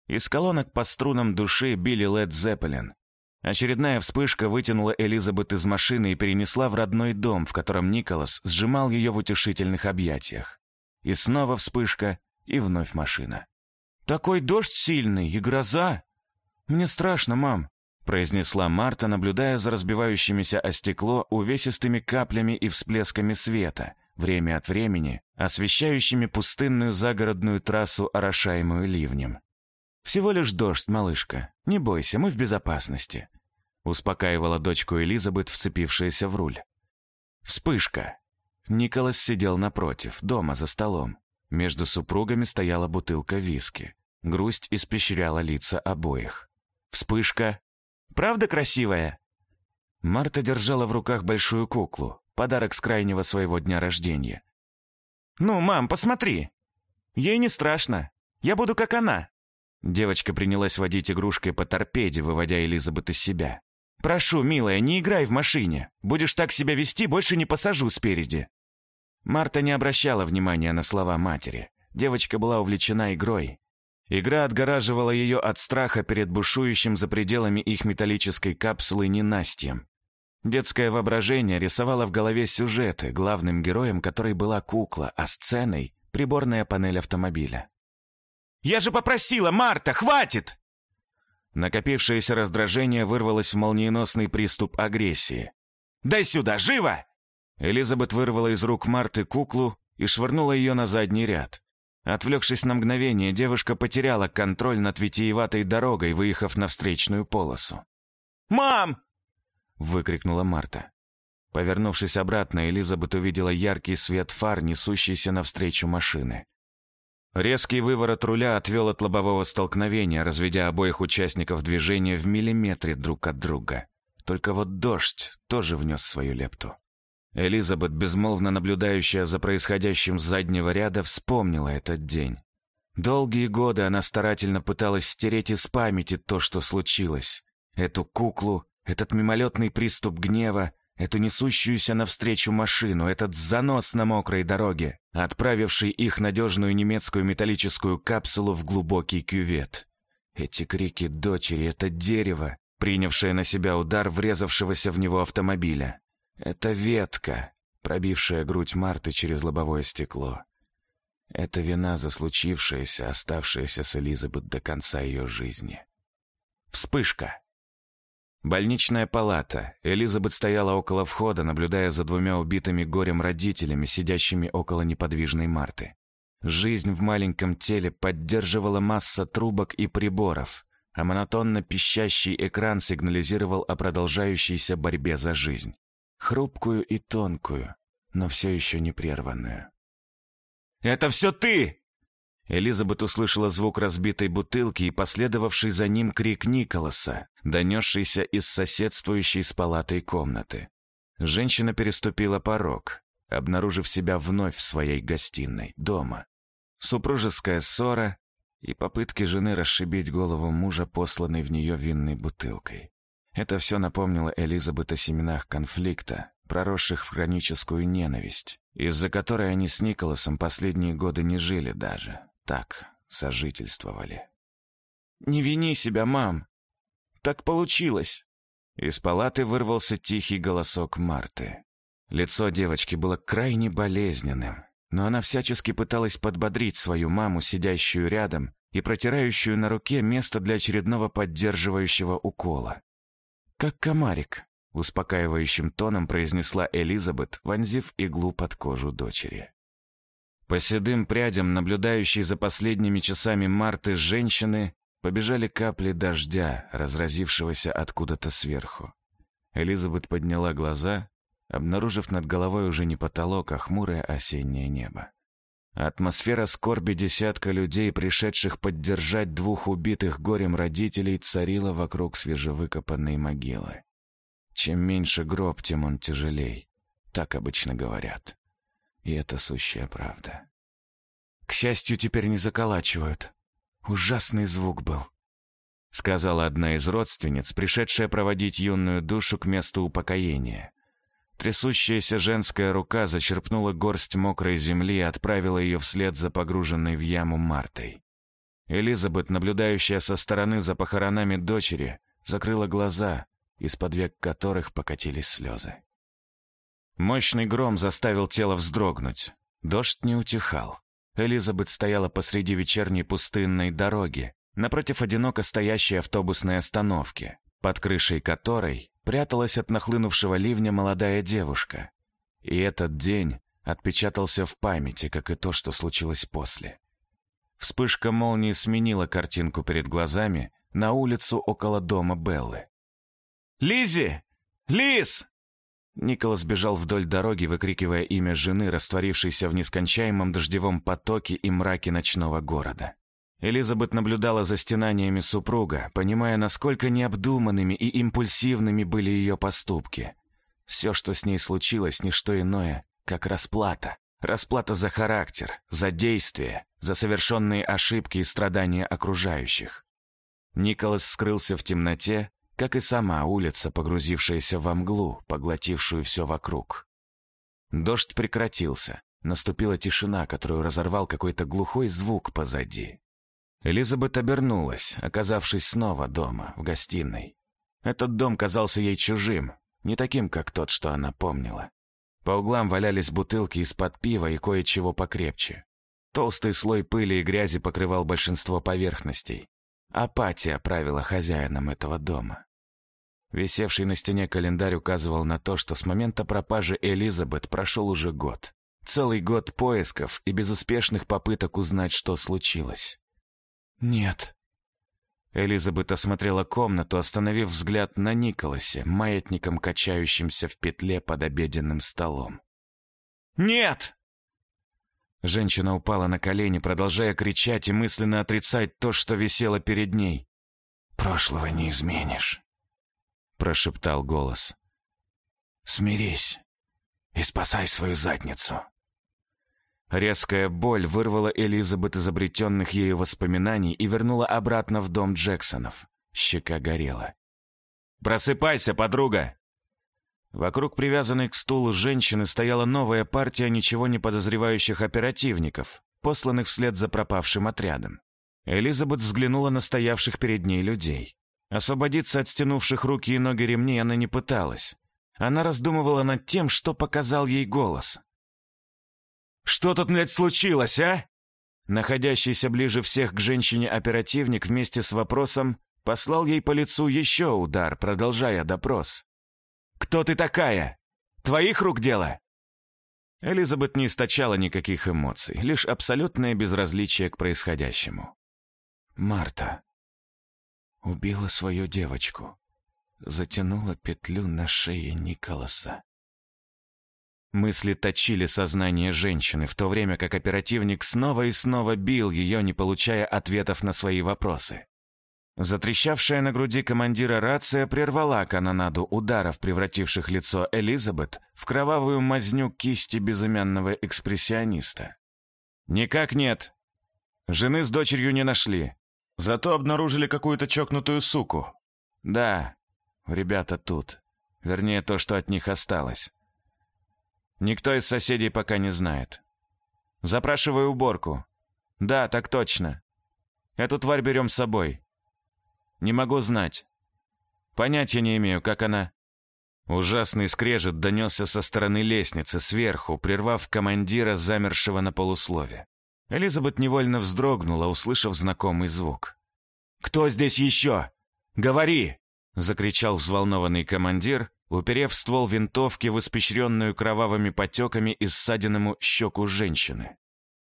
Speaker 1: Из колонок по струнам души били Лед Зеппелин. Очередная вспышка вытянула Элизабет из машины и перенесла в родной дом, в котором Николас сжимал ее в утешительных объятиях. И снова вспышка, и вновь машина.
Speaker 2: «Такой дождь сильный и гроза! Мне страшно, мам!»
Speaker 1: Произнесла Марта, наблюдая за разбивающимися о стекло увесистыми каплями и всплесками света, время от времени освещающими пустынную загородную трассу, орошаемую ливнем. «Всего лишь дождь, малышка. Не бойся, мы в безопасности», успокаивала дочку Элизабет, вцепившаяся в руль. Вспышка. Николас сидел напротив, дома за столом. Между супругами стояла бутылка виски. Грусть испещряла лица обоих. Вспышка,
Speaker 2: Правда красивая?»
Speaker 1: Марта держала в руках большую куклу, подарок с крайнего своего дня рождения.
Speaker 2: «Ну, мам, посмотри! Ей не страшно. Я буду как она!»
Speaker 1: Девочка принялась водить игрушкой по торпеде, выводя Элизабет из себя. Прошу, милая, не играй в машине. Будешь так себя вести, больше не посажу спереди». Марта не обращала внимания на слова матери. Девочка была увлечена игрой. Игра отгораживала ее от страха перед бушующим за пределами их металлической капсулы ненастьем. Детское воображение рисовало в голове сюжеты, главным героем которой была кукла, а сценой — приборная панель автомобиля.
Speaker 2: «Я же попросила, Марта, хватит!»
Speaker 1: Накопившееся раздражение вырвалось в молниеносный приступ агрессии.
Speaker 2: «Дай сюда, живо!»
Speaker 1: Элизабет вырвала из рук Марты куклу и швырнула ее на задний ряд. Отвлекшись на мгновение, девушка потеряла контроль над витиеватой дорогой, выехав на встречную полосу.
Speaker 2: «Мам!»
Speaker 1: — выкрикнула Марта. Повернувшись обратно, Элизабет увидела яркий свет фар, несущийся навстречу машины. Резкий выворот руля отвел от лобового столкновения, разведя обоих участников движения в миллиметре друг от друга. Только вот дождь тоже внес свою лепту. Элизабет, безмолвно наблюдающая за происходящим с заднего ряда, вспомнила этот день. Долгие годы она старательно пыталась стереть из памяти то, что случилось. Эту куклу, этот мимолетный приступ гнева, эту несущуюся навстречу машину, этот занос на мокрой дороге, отправивший их надежную немецкую металлическую капсулу в глубокий кювет. Эти крики дочери, это дерево, принявшее на себя удар врезавшегося в него автомобиля. Это ветка, пробившая грудь Марты через лобовое стекло. Это вина за случившееся, оставшееся с Элизабет до конца ее жизни. Вспышка. Больничная палата. Элизабет стояла около входа, наблюдая за двумя убитыми горем родителями, сидящими около неподвижной Марты. Жизнь в маленьком теле поддерживала масса трубок и приборов, а монотонно пищащий экран сигнализировал о продолжающейся борьбе за жизнь. Хрупкую и тонкую, но все еще не.
Speaker 2: «Это все ты!»
Speaker 1: Элизабет услышала звук разбитой бутылки и последовавший за ним крик Николаса, донесшийся из соседствующей с палатой комнаты. Женщина переступила порог, обнаружив себя вновь в своей гостиной, дома. Супружеская ссора и попытки жены расшибить голову мужа, посланной в нее винной бутылкой. Это все напомнило Элизабет о семенах конфликта, проросших в хроническую ненависть, из-за которой они с Николасом последние годы не жили даже так сожительствовали.
Speaker 2: «Не вини себя, мам. Так получилось».
Speaker 1: Из палаты вырвался тихий голосок Марты. Лицо девочки было крайне болезненным, но она всячески пыталась подбодрить свою маму, сидящую рядом и протирающую на руке место для очередного поддерживающего укола. «Как комарик», — успокаивающим тоном произнесла Элизабет, вонзив иглу под кожу дочери. По седым прядям, наблюдающей за последними часами Марты женщины, побежали капли дождя, разразившегося откуда-то сверху. Элизабет подняла глаза, обнаружив над головой уже не потолок, а хмурое осеннее небо. Атмосфера скорби десятка людей, пришедших поддержать двух убитых горем родителей, царила вокруг свежевыкопанной могилы. Чем меньше гроб, тем он тяжелей. Так обычно говорят. И это сущая правда. К счастью, теперь не заколачивают. Ужасный звук был. Сказала одна из родственниц, пришедшая проводить юную душу к месту упокоения. Трясущаяся женская рука зачерпнула горсть мокрой земли и отправила ее вслед за погруженной в яму Мартой. Элизабет, наблюдающая со стороны за похоронами дочери, закрыла глаза, из-под век которых покатились слезы. Мощный гром заставил тело вздрогнуть. Дождь не утихал. Элизабет стояла посреди вечерней пустынной дороги, напротив одиноко стоящей автобусной остановки, под крышей которой пряталась от нахлынувшего ливня молодая девушка. И этот день отпечатался в памяти, как и то, что случилось после. Вспышка молнии сменила картинку перед глазами на улицу около дома Беллы.
Speaker 2: «Лиззи! Лиз!»
Speaker 1: Николас бежал вдоль дороги, выкрикивая имя жены, растворившейся в нескончаемом дождевом потоке и мраке ночного города. Элизабет наблюдала за стенаниями супруга, понимая, насколько необдуманными и импульсивными были ее поступки. Все, что с ней случилось, не что иное, как расплата. Расплата за характер, за действия, за совершенные ошибки и страдания окружающих. Николас скрылся в темноте, как и сама улица, погрузившаяся во мглу, поглотившую все вокруг. Дождь прекратился. Наступила тишина, которую разорвал какой-то глухой звук позади. Элизабет обернулась, оказавшись снова дома, в гостиной. Этот дом казался ей чужим, не таким, как тот, что она помнила. По углам валялись бутылки из-под пива и кое-чего покрепче. Толстый слой пыли и грязи покрывал большинство поверхностей. Апатия правила хозяином этого дома. Висевший на стене календарь указывал на то, что с момента пропажи Элизабет прошел уже год. Целый год поисков и безуспешных попыток узнать, что случилось.
Speaker 2: «Нет».
Speaker 1: Элизабет осмотрела комнату, остановив взгляд на Николасе, маятником качающимся в петле под обеденным столом.
Speaker 2: «Нет!»
Speaker 1: Женщина упала на колени, продолжая кричать и мысленно отрицать то, что висело перед ней. «Прошлого не изменишь», — прошептал голос. «Смирись и спасай свою задницу». Резкая боль вырвала Элизабет из обретенных ею воспоминаний и вернула обратно в дом Джексонов. Щека горела.
Speaker 2: «Просыпайся, подруга!»
Speaker 1: Вокруг привязанной к стулу женщины стояла новая партия ничего не подозревающих оперативников, посланных вслед за пропавшим отрядом. Элизабет взглянула на стоявших перед ней людей. Освободиться от стянувших руки и ноги ремней она не пыталась. Она раздумывала над тем, что показал ей голос.
Speaker 2: Что тут, блядь, случилось, а?»
Speaker 1: Находящийся ближе всех к женщине оперативник вместе с вопросом послал ей по лицу еще удар, продолжая допрос.
Speaker 2: «Кто ты такая? Твоих рук дело?»
Speaker 1: Элизабет не источала никаких эмоций, лишь абсолютное безразличие к происходящему. Марта убила свою девочку, затянула петлю на шее Николаса. Мысли точили сознание женщины, в то время как оперативник снова и снова бил ее, не получая ответов на свои вопросы. Затрещавшая на груди командира рация прервала канонаду ударов, превративших лицо Элизабет в кровавую мазню кисти безымянного экспрессиониста. «Никак нет. Жены с дочерью не нашли. Зато обнаружили какую-то чокнутую суку. Да, ребята тут. Вернее, то, что от них осталось. Никто из соседей пока не знает. Запрашиваю уборку. Да, так точно. Эту тварь берем с собой. Не могу знать. Понятия не имею, как она... Ужасный скрежет донесся со стороны лестницы, сверху, прервав командира, замершего на полуслове. Элизабет невольно вздрогнула, услышав знакомый звук.
Speaker 2: «Кто здесь еще? Говори!» — закричал взволнованный командир, уперев ствол винтовки в испещренную кровавыми потеками и ссадиному щеку женщины.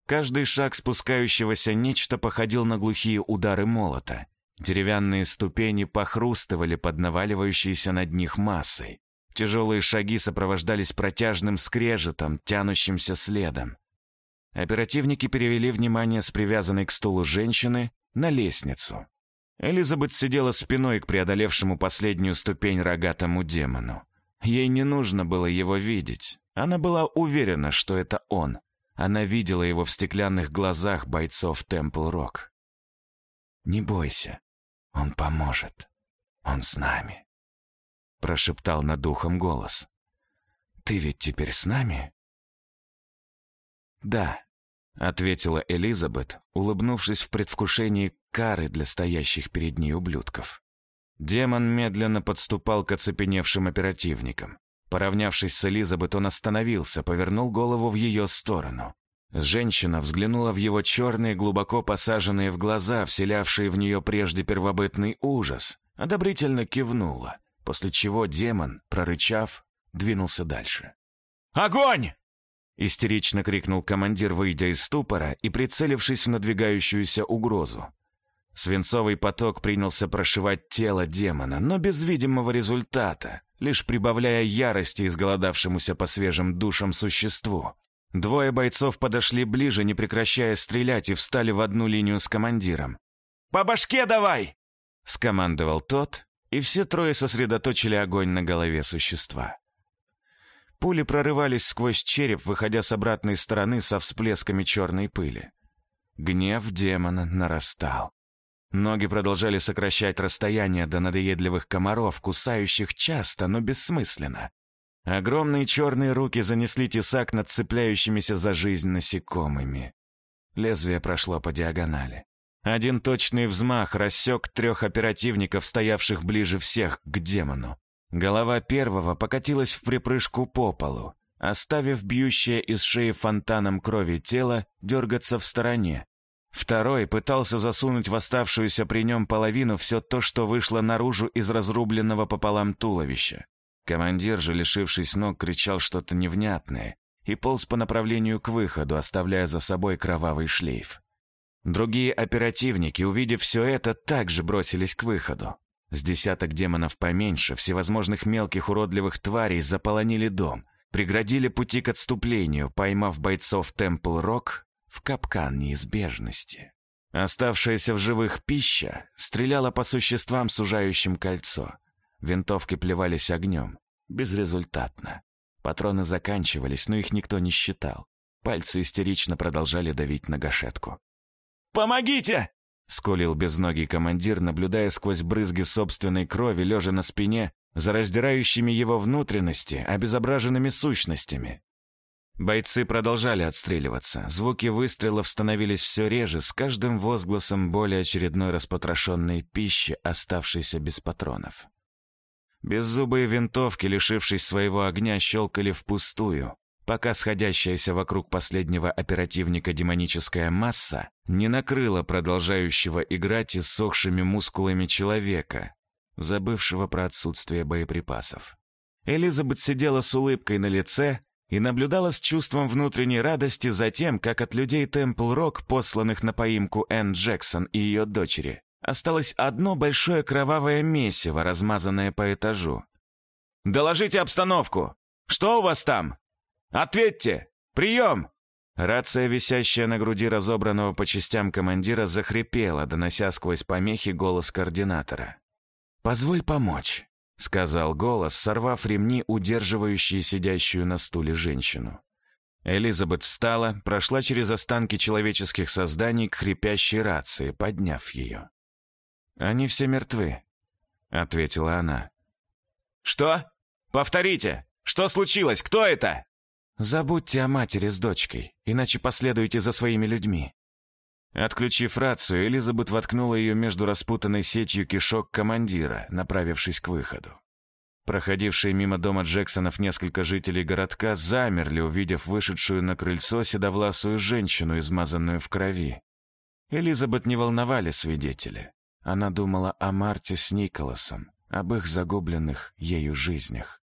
Speaker 1: Каждый шаг спускающегося нечто походил на глухие удары молота. Деревянные ступени похрустывали под наваливающейся над них массой. Тяжелые шаги сопровождались протяжным скрежетом, тянущимся следом. Оперативники перевели внимание с привязанной к стулу женщины на лестницу. Элизабет сидела спиной к преодолевшему последнюю ступень рогатому демону. Ей не нужно было его видеть. Она была уверена, что это он. Она видела его в стеклянных глазах бойцов Темпл-Рок. «Не бойся, он поможет. Он с нами», — прошептал над духом голос. «Ты ведь теперь с нами?» «Да», — ответила Элизабет, улыбнувшись в предвкушении кары для стоящих перед ней ублюдков. Демон медленно подступал к оцепеневшим оперативникам. Поравнявшись с Элизабет, он остановился, повернул голову в ее сторону. Женщина взглянула в его черные, глубоко посаженные в глаза, вселявшие в нее прежде первобытный ужас, одобрительно кивнула, после чего демон, прорычав, двинулся дальше.
Speaker 2: «Огонь!»
Speaker 1: Истерично крикнул командир, выйдя из ступора и прицелившись в надвигающуюся угрозу. Свинцовый поток принялся прошивать тело демона, но без видимого результата, лишь прибавляя ярости изголодавшемуся по свежим душам существу. Двое бойцов подошли ближе, не прекращая стрелять, и встали в одну линию с командиром.
Speaker 2: «По башке давай!»
Speaker 1: — скомандовал тот, и все трое сосредоточили огонь на голове существа. Пули прорывались сквозь череп, выходя с обратной стороны со всплесками черной пыли. Гнев демона нарастал. Ноги продолжали сокращать расстояние до надоедливых комаров, кусающих часто, но бессмысленно. Огромные черные руки занесли тесак над цепляющимися за жизнь насекомыми. Лезвие прошло по диагонали. Один точный взмах рассек трех оперативников, стоявших ближе всех к демону. Голова первого покатилась в припрыжку по полу, оставив бьющее из шеи фонтаном крови тело дергаться в стороне, Второй пытался засунуть в оставшуюся при нем половину все то, что вышло наружу из разрубленного пополам туловища. Командир же, лишившись ног, кричал что-то невнятное и полз по направлению к выходу, оставляя за собой кровавый шлейф. Другие оперативники, увидев все это, также бросились к выходу. С десяток демонов поменьше, всевозможных мелких уродливых тварей заполонили дом, преградили пути к отступлению, поймав бойцов Темпл-Рок в капкан неизбежности. Оставшаяся в живых пища стреляла по существам, сужающим кольцо. Винтовки плевались огнем. Безрезультатно. Патроны заканчивались, но их никто не считал. Пальцы истерично продолжали давить на гашетку.
Speaker 2: «Помогите!»
Speaker 1: — скулил безногий командир, наблюдая сквозь брызги собственной крови, лежа на спине, за раздирающими его внутренности, обезображенными сущностями. Бойцы продолжали отстреливаться. Звуки выстрелов становились все реже, с каждым возгласом более очередной распотрошенной пищи, оставшейся без патронов. Беззубые винтовки, лишившись своего огня, щелкали впустую, пока сходящаяся вокруг последнего оперативника демоническая масса не накрыла продолжающего играть иссохшими мускулами человека, забывшего про отсутствие боеприпасов. Элизабет сидела с улыбкой на лице, и наблюдала с чувством внутренней радости за тем, как от людей Темпл-Рок, посланных на поимку Энн Джексон и ее дочери, осталось одно большое кровавое месиво, размазанное по этажу. «Доложите обстановку! Что у вас там? Ответьте! Прием!» Рация, висящая на груди разобранного по частям командира, захрипела, донося сквозь помехи голос координатора. «Позволь помочь». — сказал голос, сорвав ремни, удерживающие сидящую на стуле женщину. Элизабет встала, прошла через останки человеческих созданий к хрипящей рации, подняв ее. «Они все мертвы», — ответила она.
Speaker 2: «Что? Повторите! Что случилось? Кто это?»
Speaker 1: «Забудьте о матери с дочкой, иначе последуйте за своими людьми». Отключив рацию, Элизабет воткнула ее между распутанной сетью кишок командира, направившись к выходу. Проходившие мимо дома Джексонов несколько жителей городка замерли, увидев вышедшую на крыльцо седовласую женщину, измазанную в крови. Элизабет не волновали свидетели. Она думала о Марте с Николасом, об их загубленных ею жизнях.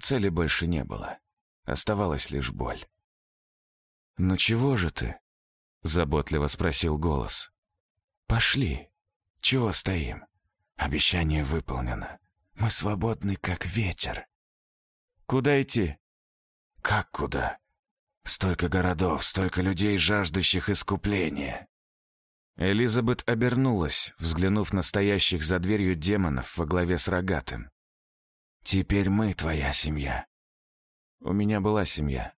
Speaker 1: Цели больше не было. Оставалась лишь боль. «Ну чего же ты?» — заботливо спросил голос. «Пошли. Чего стоим? Обещание выполнено. Мы свободны, как ветер». «Куда идти?» «Как куда? Столько городов, столько людей, жаждущих искупления». Элизабет обернулась, взглянув на стоящих за дверью демонов во главе с рогатым. «Теперь мы твоя семья». «У меня была семья», —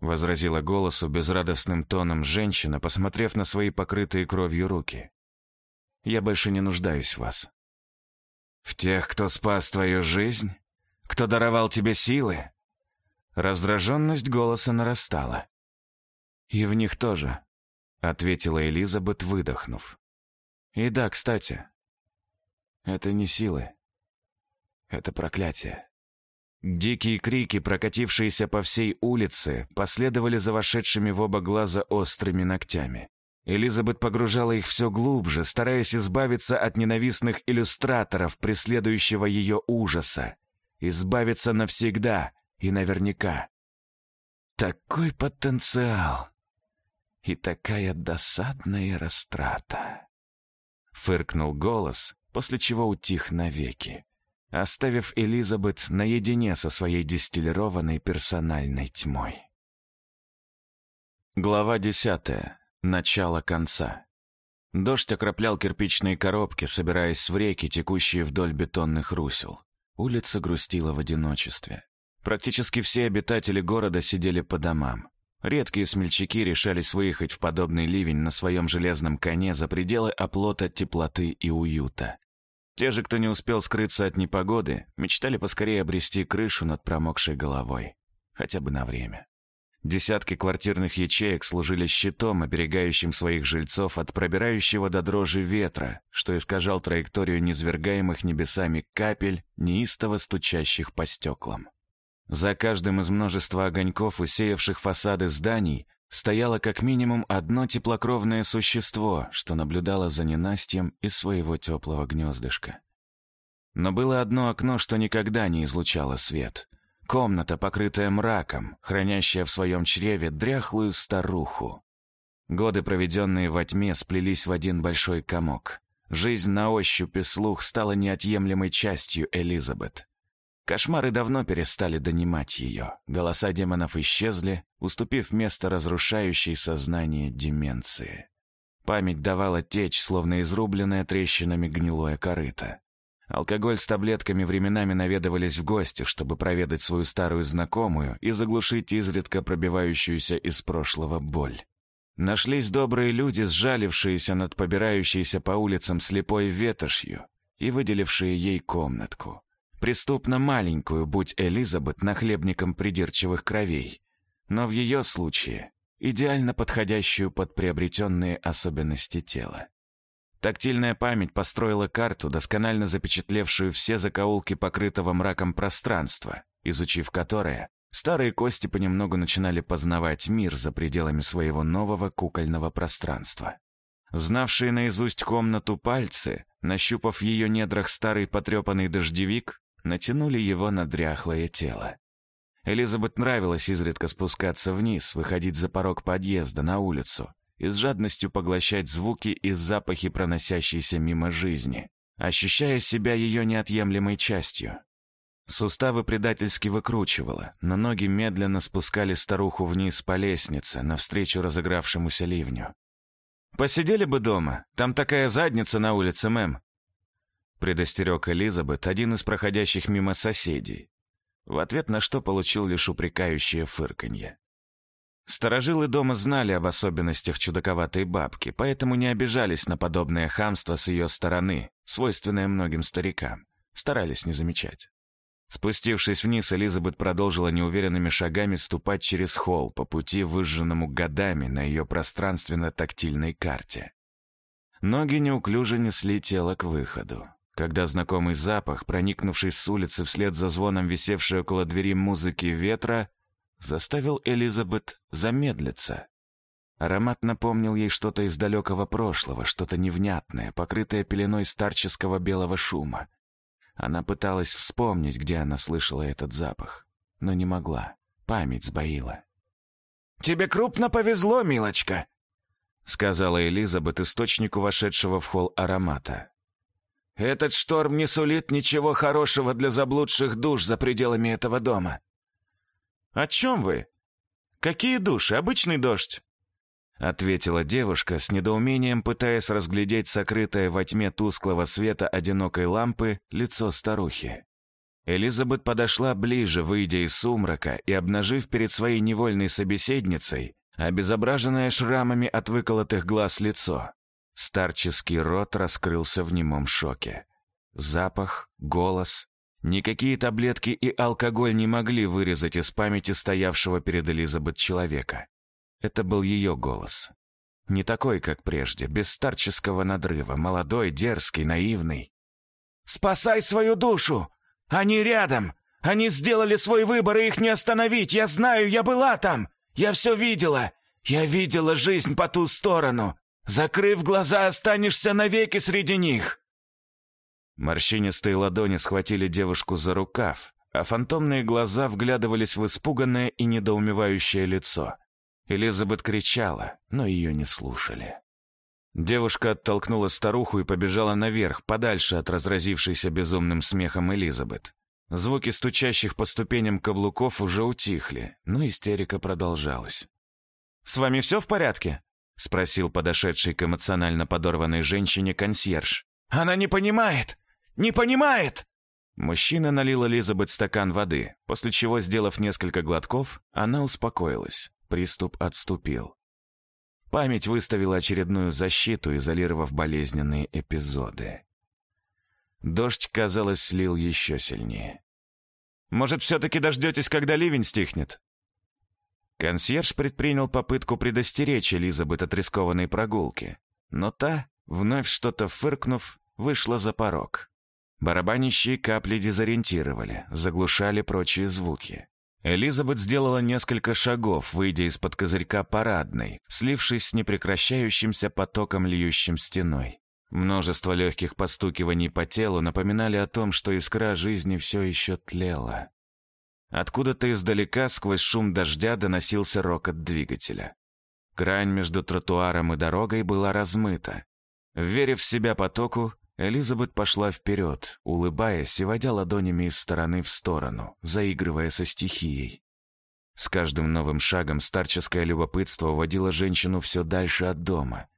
Speaker 1: возразила голосу безрадостным тоном женщина, посмотрев на свои покрытые кровью руки. «Я больше не нуждаюсь в вас». «В тех, кто спас твою жизнь? Кто даровал тебе силы?» Раздраженность голоса нарастала. «И в них тоже», — ответила Элизабет, выдохнув. «И да, кстати, это не силы, это проклятие». Дикие крики, прокатившиеся по всей улице, последовали за вошедшими в оба глаза острыми ногтями. Элизабет погружала их все глубже, стараясь избавиться от ненавистных иллюстраторов, преследующего ее ужаса. Избавиться навсегда и наверняка. Такой потенциал и такая досадная растрата. Фыркнул голос, после чего утих навеки оставив Элизабет наедине со своей дистиллированной персональной тьмой. Глава десятая. Начало конца. Дождь окроплял кирпичные коробки, собираясь в реки, текущие вдоль бетонных русел. Улица грустила в одиночестве. Практически все обитатели города сидели по домам. Редкие смельчаки решались выехать в подобный ливень на своем железном коне за пределы оплота теплоты и уюта. Те же, кто не успел скрыться от непогоды, мечтали поскорее обрести крышу над промокшей головой. Хотя бы на время. Десятки квартирных ячеек служили щитом, оберегающим своих жильцов от пробирающего до дрожи ветра, что искажал траекторию низвергаемых небесами капель, неистово стучащих по стеклам. За каждым из множества огоньков, усеявших фасады зданий, стояло как минимум одно теплокровное существо, что наблюдало за ненастьем из своего теплого гнездышка. Но было одно окно, что никогда не излучало свет. Комната, покрытая мраком, хранящая в своем чреве дряхлую старуху. Годы, проведенные во тьме, сплелись в один большой комок. Жизнь на ощупь и слух стала неотъемлемой частью Элизабет. Кошмары давно перестали донимать ее. Голоса демонов исчезли, уступив место разрушающей сознание деменции. Память давала течь, словно изрубленная трещинами гнилое корыто. Алкоголь с таблетками временами наведывались в гости, чтобы проведать свою старую знакомую и заглушить изредка пробивающуюся из прошлого боль. Нашлись добрые люди, сжалившиеся над побирающейся по улицам слепой ветошью и выделившие ей комнатку. Преступно маленькую, будь Элизабет нахлебником придирчивых кровей, но в ее случае идеально подходящую под приобретенные особенности тела. Тактильная память построила карту, досконально запечатлевшую все закоулки покрытого мраком пространства, изучив которое, старые кости понемногу начинали познавать мир за пределами своего нового кукольного пространства. Знавшие наизусть комнату пальцы, нащупав в ее недрах старый потрепанный дождевик, натянули его на дряхлое тело. Элизабет нравилось изредка спускаться вниз, выходить за порог подъезда на улицу и с жадностью поглощать звуки и запахи, проносящиеся мимо жизни, ощущая себя ее неотъемлемой частью. Суставы предательски выкручивало, но ноги медленно спускали старуху вниз по лестнице, навстречу разыгравшемуся ливню. «Посидели бы дома, там такая задница на улице, мэм», предостерег Элизабет один из проходящих мимо соседей, в ответ на что получил лишь упрекающее фырканье. Старожилы дома знали об особенностях чудаковатой бабки, поэтому не обижались на подобное хамство с ее стороны, свойственное многим старикам, старались не замечать. Спустившись вниз, Элизабет продолжила неуверенными шагами ступать через холл по пути, выжженному годами на ее пространственно-тактильной карте. Ноги неуклюже несли тело к выходу когда знакомый запах, проникнувший с улицы вслед за звоном висевшей около двери музыки ветра, заставил Элизабет замедлиться. Аромат напомнил ей что-то из далекого прошлого, что-то невнятное, покрытое пеленой старческого белого шума. Она пыталась вспомнить, где она слышала этот запах, но не могла. Память сбоила.
Speaker 2: «Тебе крупно повезло, милочка», —
Speaker 1: сказала Элизабет источнику вошедшего в холл аромата.
Speaker 2: Этот шторм не сулит ничего хорошего для заблудших душ за пределами этого дома.
Speaker 1: О чем вы? Какие души? Обычный дождь. Ответила девушка с недоумением, пытаясь разглядеть сокрытое во тьме тусклого света одинокой лампы лицо старухи. Элизабет подошла ближе, выйдя из сумрака и обнажив перед своей невольной собеседницей обезображенное шрамами от выколотых глаз лицо. Старческий рот раскрылся в немом шоке. Запах, голос. Никакие таблетки и алкоголь не могли вырезать из памяти стоявшего перед Элизабет человека. Это был ее голос. Не такой, как прежде, без старческого надрыва, молодой, дерзкий, наивный.
Speaker 2: «Спасай свою душу! Они рядом! Они сделали свой выбор, и их не остановить! Я знаю, я была там! Я все видела! Я видела жизнь по ту сторону! Закрыв глаза, останешься навеки среди них!»
Speaker 1: Морщинистые ладони схватили девушку за рукав, а фантомные глаза вглядывались в испуганное и недоумевающее лицо. Элизабет кричала, но ее не слушали. Девушка оттолкнула старуху и побежала наверх, подальше от разразившейся безумным смехом Элизабет. Звуки стучащих по ступеням каблуков уже утихли, но истерика продолжалась. «С вами все в порядке?» — спросил подошедший к эмоционально подорванной женщине консьерж.
Speaker 2: «Она не понимает! Не понимает!»
Speaker 1: Мужчина налил Элизабет стакан воды, после чего, сделав несколько глотков, она успокоилась. приступ отступил. Память выставила очередную защиту, изолировав болезненные эпизоды. Дождь, казалось, слил еще сильнее.
Speaker 2: «Может, все-таки дождетесь, когда ливень стихнет?»
Speaker 1: Консьерж предпринял попытку предостеречь Элизабет от рискованной прогулки, но та, вновь что-то фыркнув, вышла за порог. Барабанящие капли дезориентировали, заглушали прочие звуки. Элизабет сделала несколько шагов, выйдя из-под козырька парадной, слившись с непрекращающимся потоком льющим стеной. Множество легких постукиваний по телу напоминали о том, что искра жизни все еще тлела. Откуда-то издалека сквозь шум дождя доносился рокот двигателя. Грань между тротуаром и дорогой была размыта. Верив в себя потоку, Элизабет пошла вперед, улыбаясь и водя ладонями из стороны в сторону, заигрывая со стихией. С каждым новым шагом старческое любопытство уводило женщину все дальше от дома.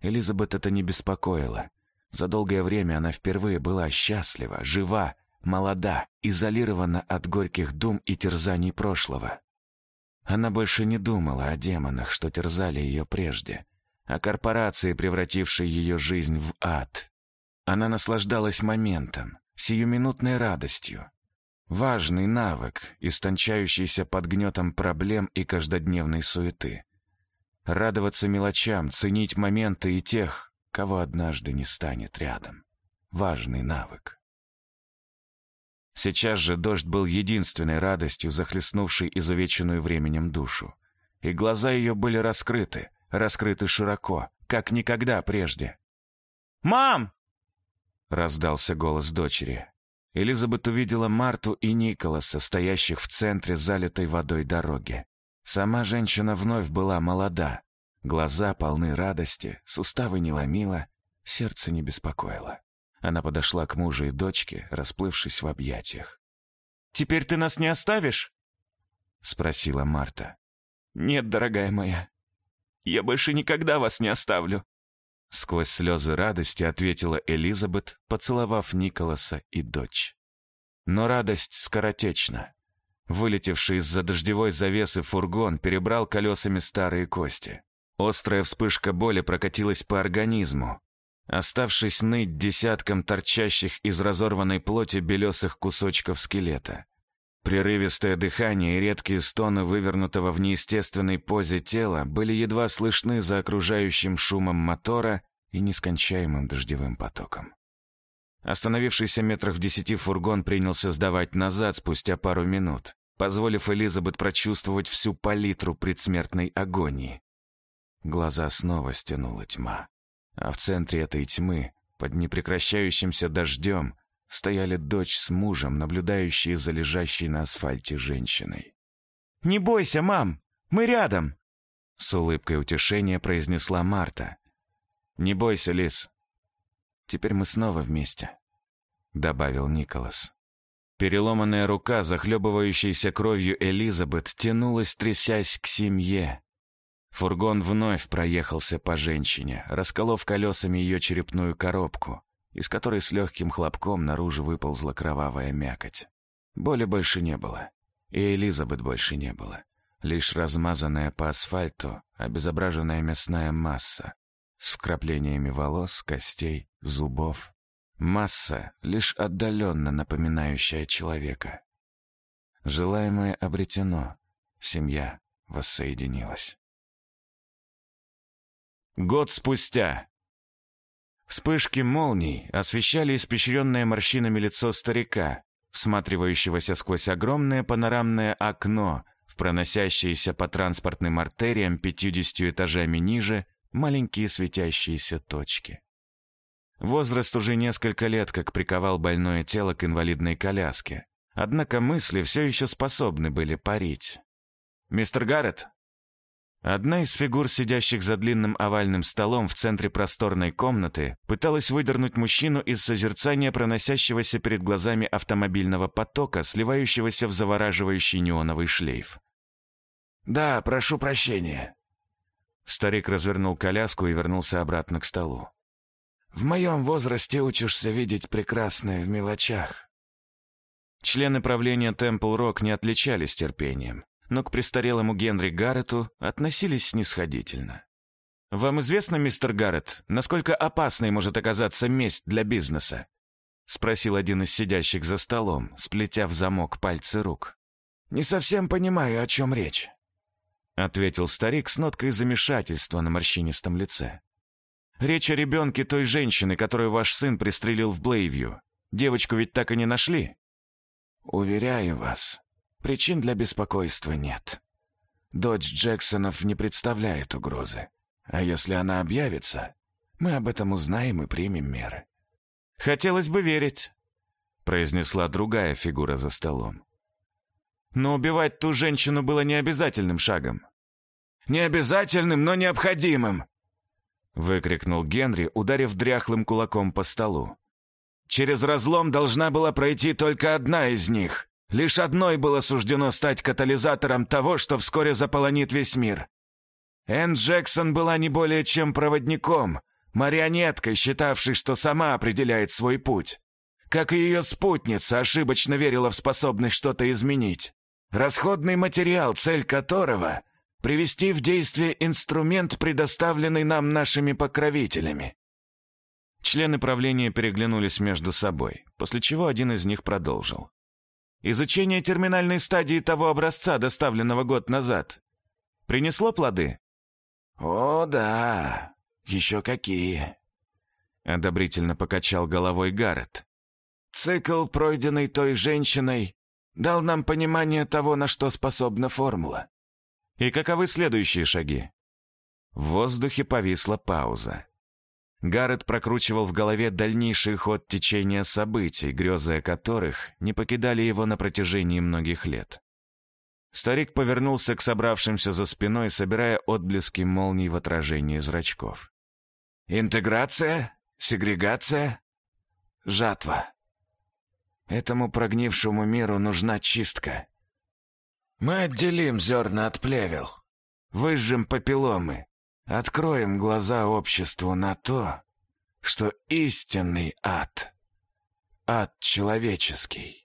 Speaker 1: Элизабет это не беспокоило. За долгое время она впервые была счастлива, жива, молода, изолирована от горьких дум и терзаний прошлого. Она больше не думала о демонах, что терзали ее прежде, о корпорации, превратившей ее жизнь в ад, она наслаждалась моментом, сиюминутной радостью. Важный навык, истончающийся под гнетом проблем и каждодневной суеты. Радоваться мелочам, ценить моменты и тех, кого однажды не станет рядом. Важный навык. Сейчас же дождь был единственной радостью, захлестнувшей изувеченную временем душу. И глаза ее были раскрыты, раскрыты широко, как никогда прежде.
Speaker 2: «Мам!»
Speaker 1: раздался голос дочери. Элизабет увидела Марту и Николаса, стоящих в центре залитой водой дороги. Сама женщина вновь была молода. Глаза полны радости, суставы не ломило, сердце не беспокоило. Она подошла к мужу и дочке, расплывшись в объятиях.
Speaker 2: «Теперь ты нас не оставишь?»
Speaker 1: — спросила Марта.
Speaker 2: «Нет, дорогая моя, я больше никогда вас не оставлю.
Speaker 1: Сквозь слезы радости ответила Элизабет, поцеловав Николаса и дочь. Но радость скоротечна. Вылетевший из-за дождевой завесы фургон перебрал колесами старые кости. Острая вспышка боли прокатилась по организму, оставшись ныть десятком торчащих из разорванной плоти белесых кусочков скелета. Прерывистое дыхание и редкие стоны вывернутого в неестественной позе тела были едва слышны за окружающим шумом мотора и нескончаемым дождевым потоком. Остановившийся метрах в десяти фургон принялся сдавать назад спустя пару минут, позволив Элизабет прочувствовать всю палитру предсмертной агонии. Глаза снова стянула тьма, а в центре этой тьмы, под непрекращающимся дождем, стояли дочь с мужем, наблюдающие за лежащей на асфальте женщиной.
Speaker 2: «Не бойся, мам! Мы рядом!»
Speaker 1: С улыбкой утешения произнесла Марта. «Не бойся, Лис. Теперь мы снова вместе», — добавил Николас. Переломанная рука, захлебывающаяся кровью Элизабет, тянулась, трясясь к семье. Фургон вновь проехался по женщине, расколов колесами ее черепную коробку из которой с легким хлопком наружу выползла кровавая мякоть. Боли больше не было. И Элизабет больше не было. Лишь размазанная по асфальту, обезображенная мясная масса с вкраплениями волос, костей, зубов. Масса, лишь отдаленно напоминающая человека. Желаемое обретено. Семья воссоединилась. Год спустя Вспышки молний освещали испещренное морщинами лицо старика, всматривающегося сквозь огромное панорамное окно в проносящиеся по транспортным артериям пятьюдесятью этажами ниже маленькие светящиеся точки. Возраст уже несколько лет как приковал больное тело к инвалидной коляске. Однако мысли все еще способны были парить. «Мистер Гаррет, Одна из фигур, сидящих за длинным овальным столом в центре просторной комнаты, пыталась выдернуть мужчину из созерцания проносящегося перед глазами автомобильного потока, сливающегося в завораживающий неоновый шлейф.
Speaker 3: «Да, прошу прощения».
Speaker 1: Старик развернул коляску и вернулся обратно к столу.
Speaker 3: «В моем возрасте учишься видеть прекрасное в мелочах».
Speaker 1: Члены правления Темпл Рок не отличались терпением. Но к престарелому Генри Гаррету относились снисходительно. «Вам известно, мистер Гаррет, насколько опасной может оказаться месть для бизнеса?» — спросил один из сидящих за столом, сплетя в замок пальцы рук.
Speaker 3: «Не совсем понимаю, о чем речь», —
Speaker 1: ответил старик с ноткой замешательства на морщинистом лице. «Речь о ребенке той женщины, которую ваш сын пристрелил в Блейвью. Девочку ведь так и не нашли?»
Speaker 3: «Уверяю вас, причин для беспокойства нет. Дочь Джексонов не представляет угрозы. А если она объявится, мы об этом узнаем и примем меры».
Speaker 1: «Хотелось бы верить», — произнесла другая фигура за столом. Но убивать ту женщину было необязательным шагом.
Speaker 3: «Необязательным, но необходимым!»
Speaker 1: — выкрикнул Генри, ударив дряхлым кулаком по столу. «Через разлом должна была пройти только одна из них. Лишь одной было суждено стать катализатором того, что вскоре заполонит весь мир. Энн Джексон была не более чем проводником, марионеткой, считавшей, что сама определяет свой путь. Как и ее спутница, ошибочно верила в способность что-то изменить. Расходный материал, цель которого — привести в действие инструмент, предоставленный нам нашими покровителями. Члены правления переглянулись между собой, после чего один из них продолжил. Изучение терминальной стадии того образца, доставленного год назад, принесло плоды?
Speaker 3: «О, да, еще какие!» — одобрительно покачал головой Гаррет. «Цикл, пройденный той женщиной, дал нам понимание того, на что способна формула».
Speaker 1: «И каковы следующие шаги?» В воздухе повисла пауза. Гаррет прокручивал в голове дальнейший ход течения событий, грезы о которых не покидали его на протяжении многих лет. Старик повернулся к собравшимся за спиной, собирая отблески молний в отражении зрачков.
Speaker 3: «Интеграция? Сегрегация? Жатва. Этому прогнившему миру нужна чистка. Мы отделим зерна от плевел, выжжем папилломы, откроем глаза обществу на то, что истинный ад — ад человеческий».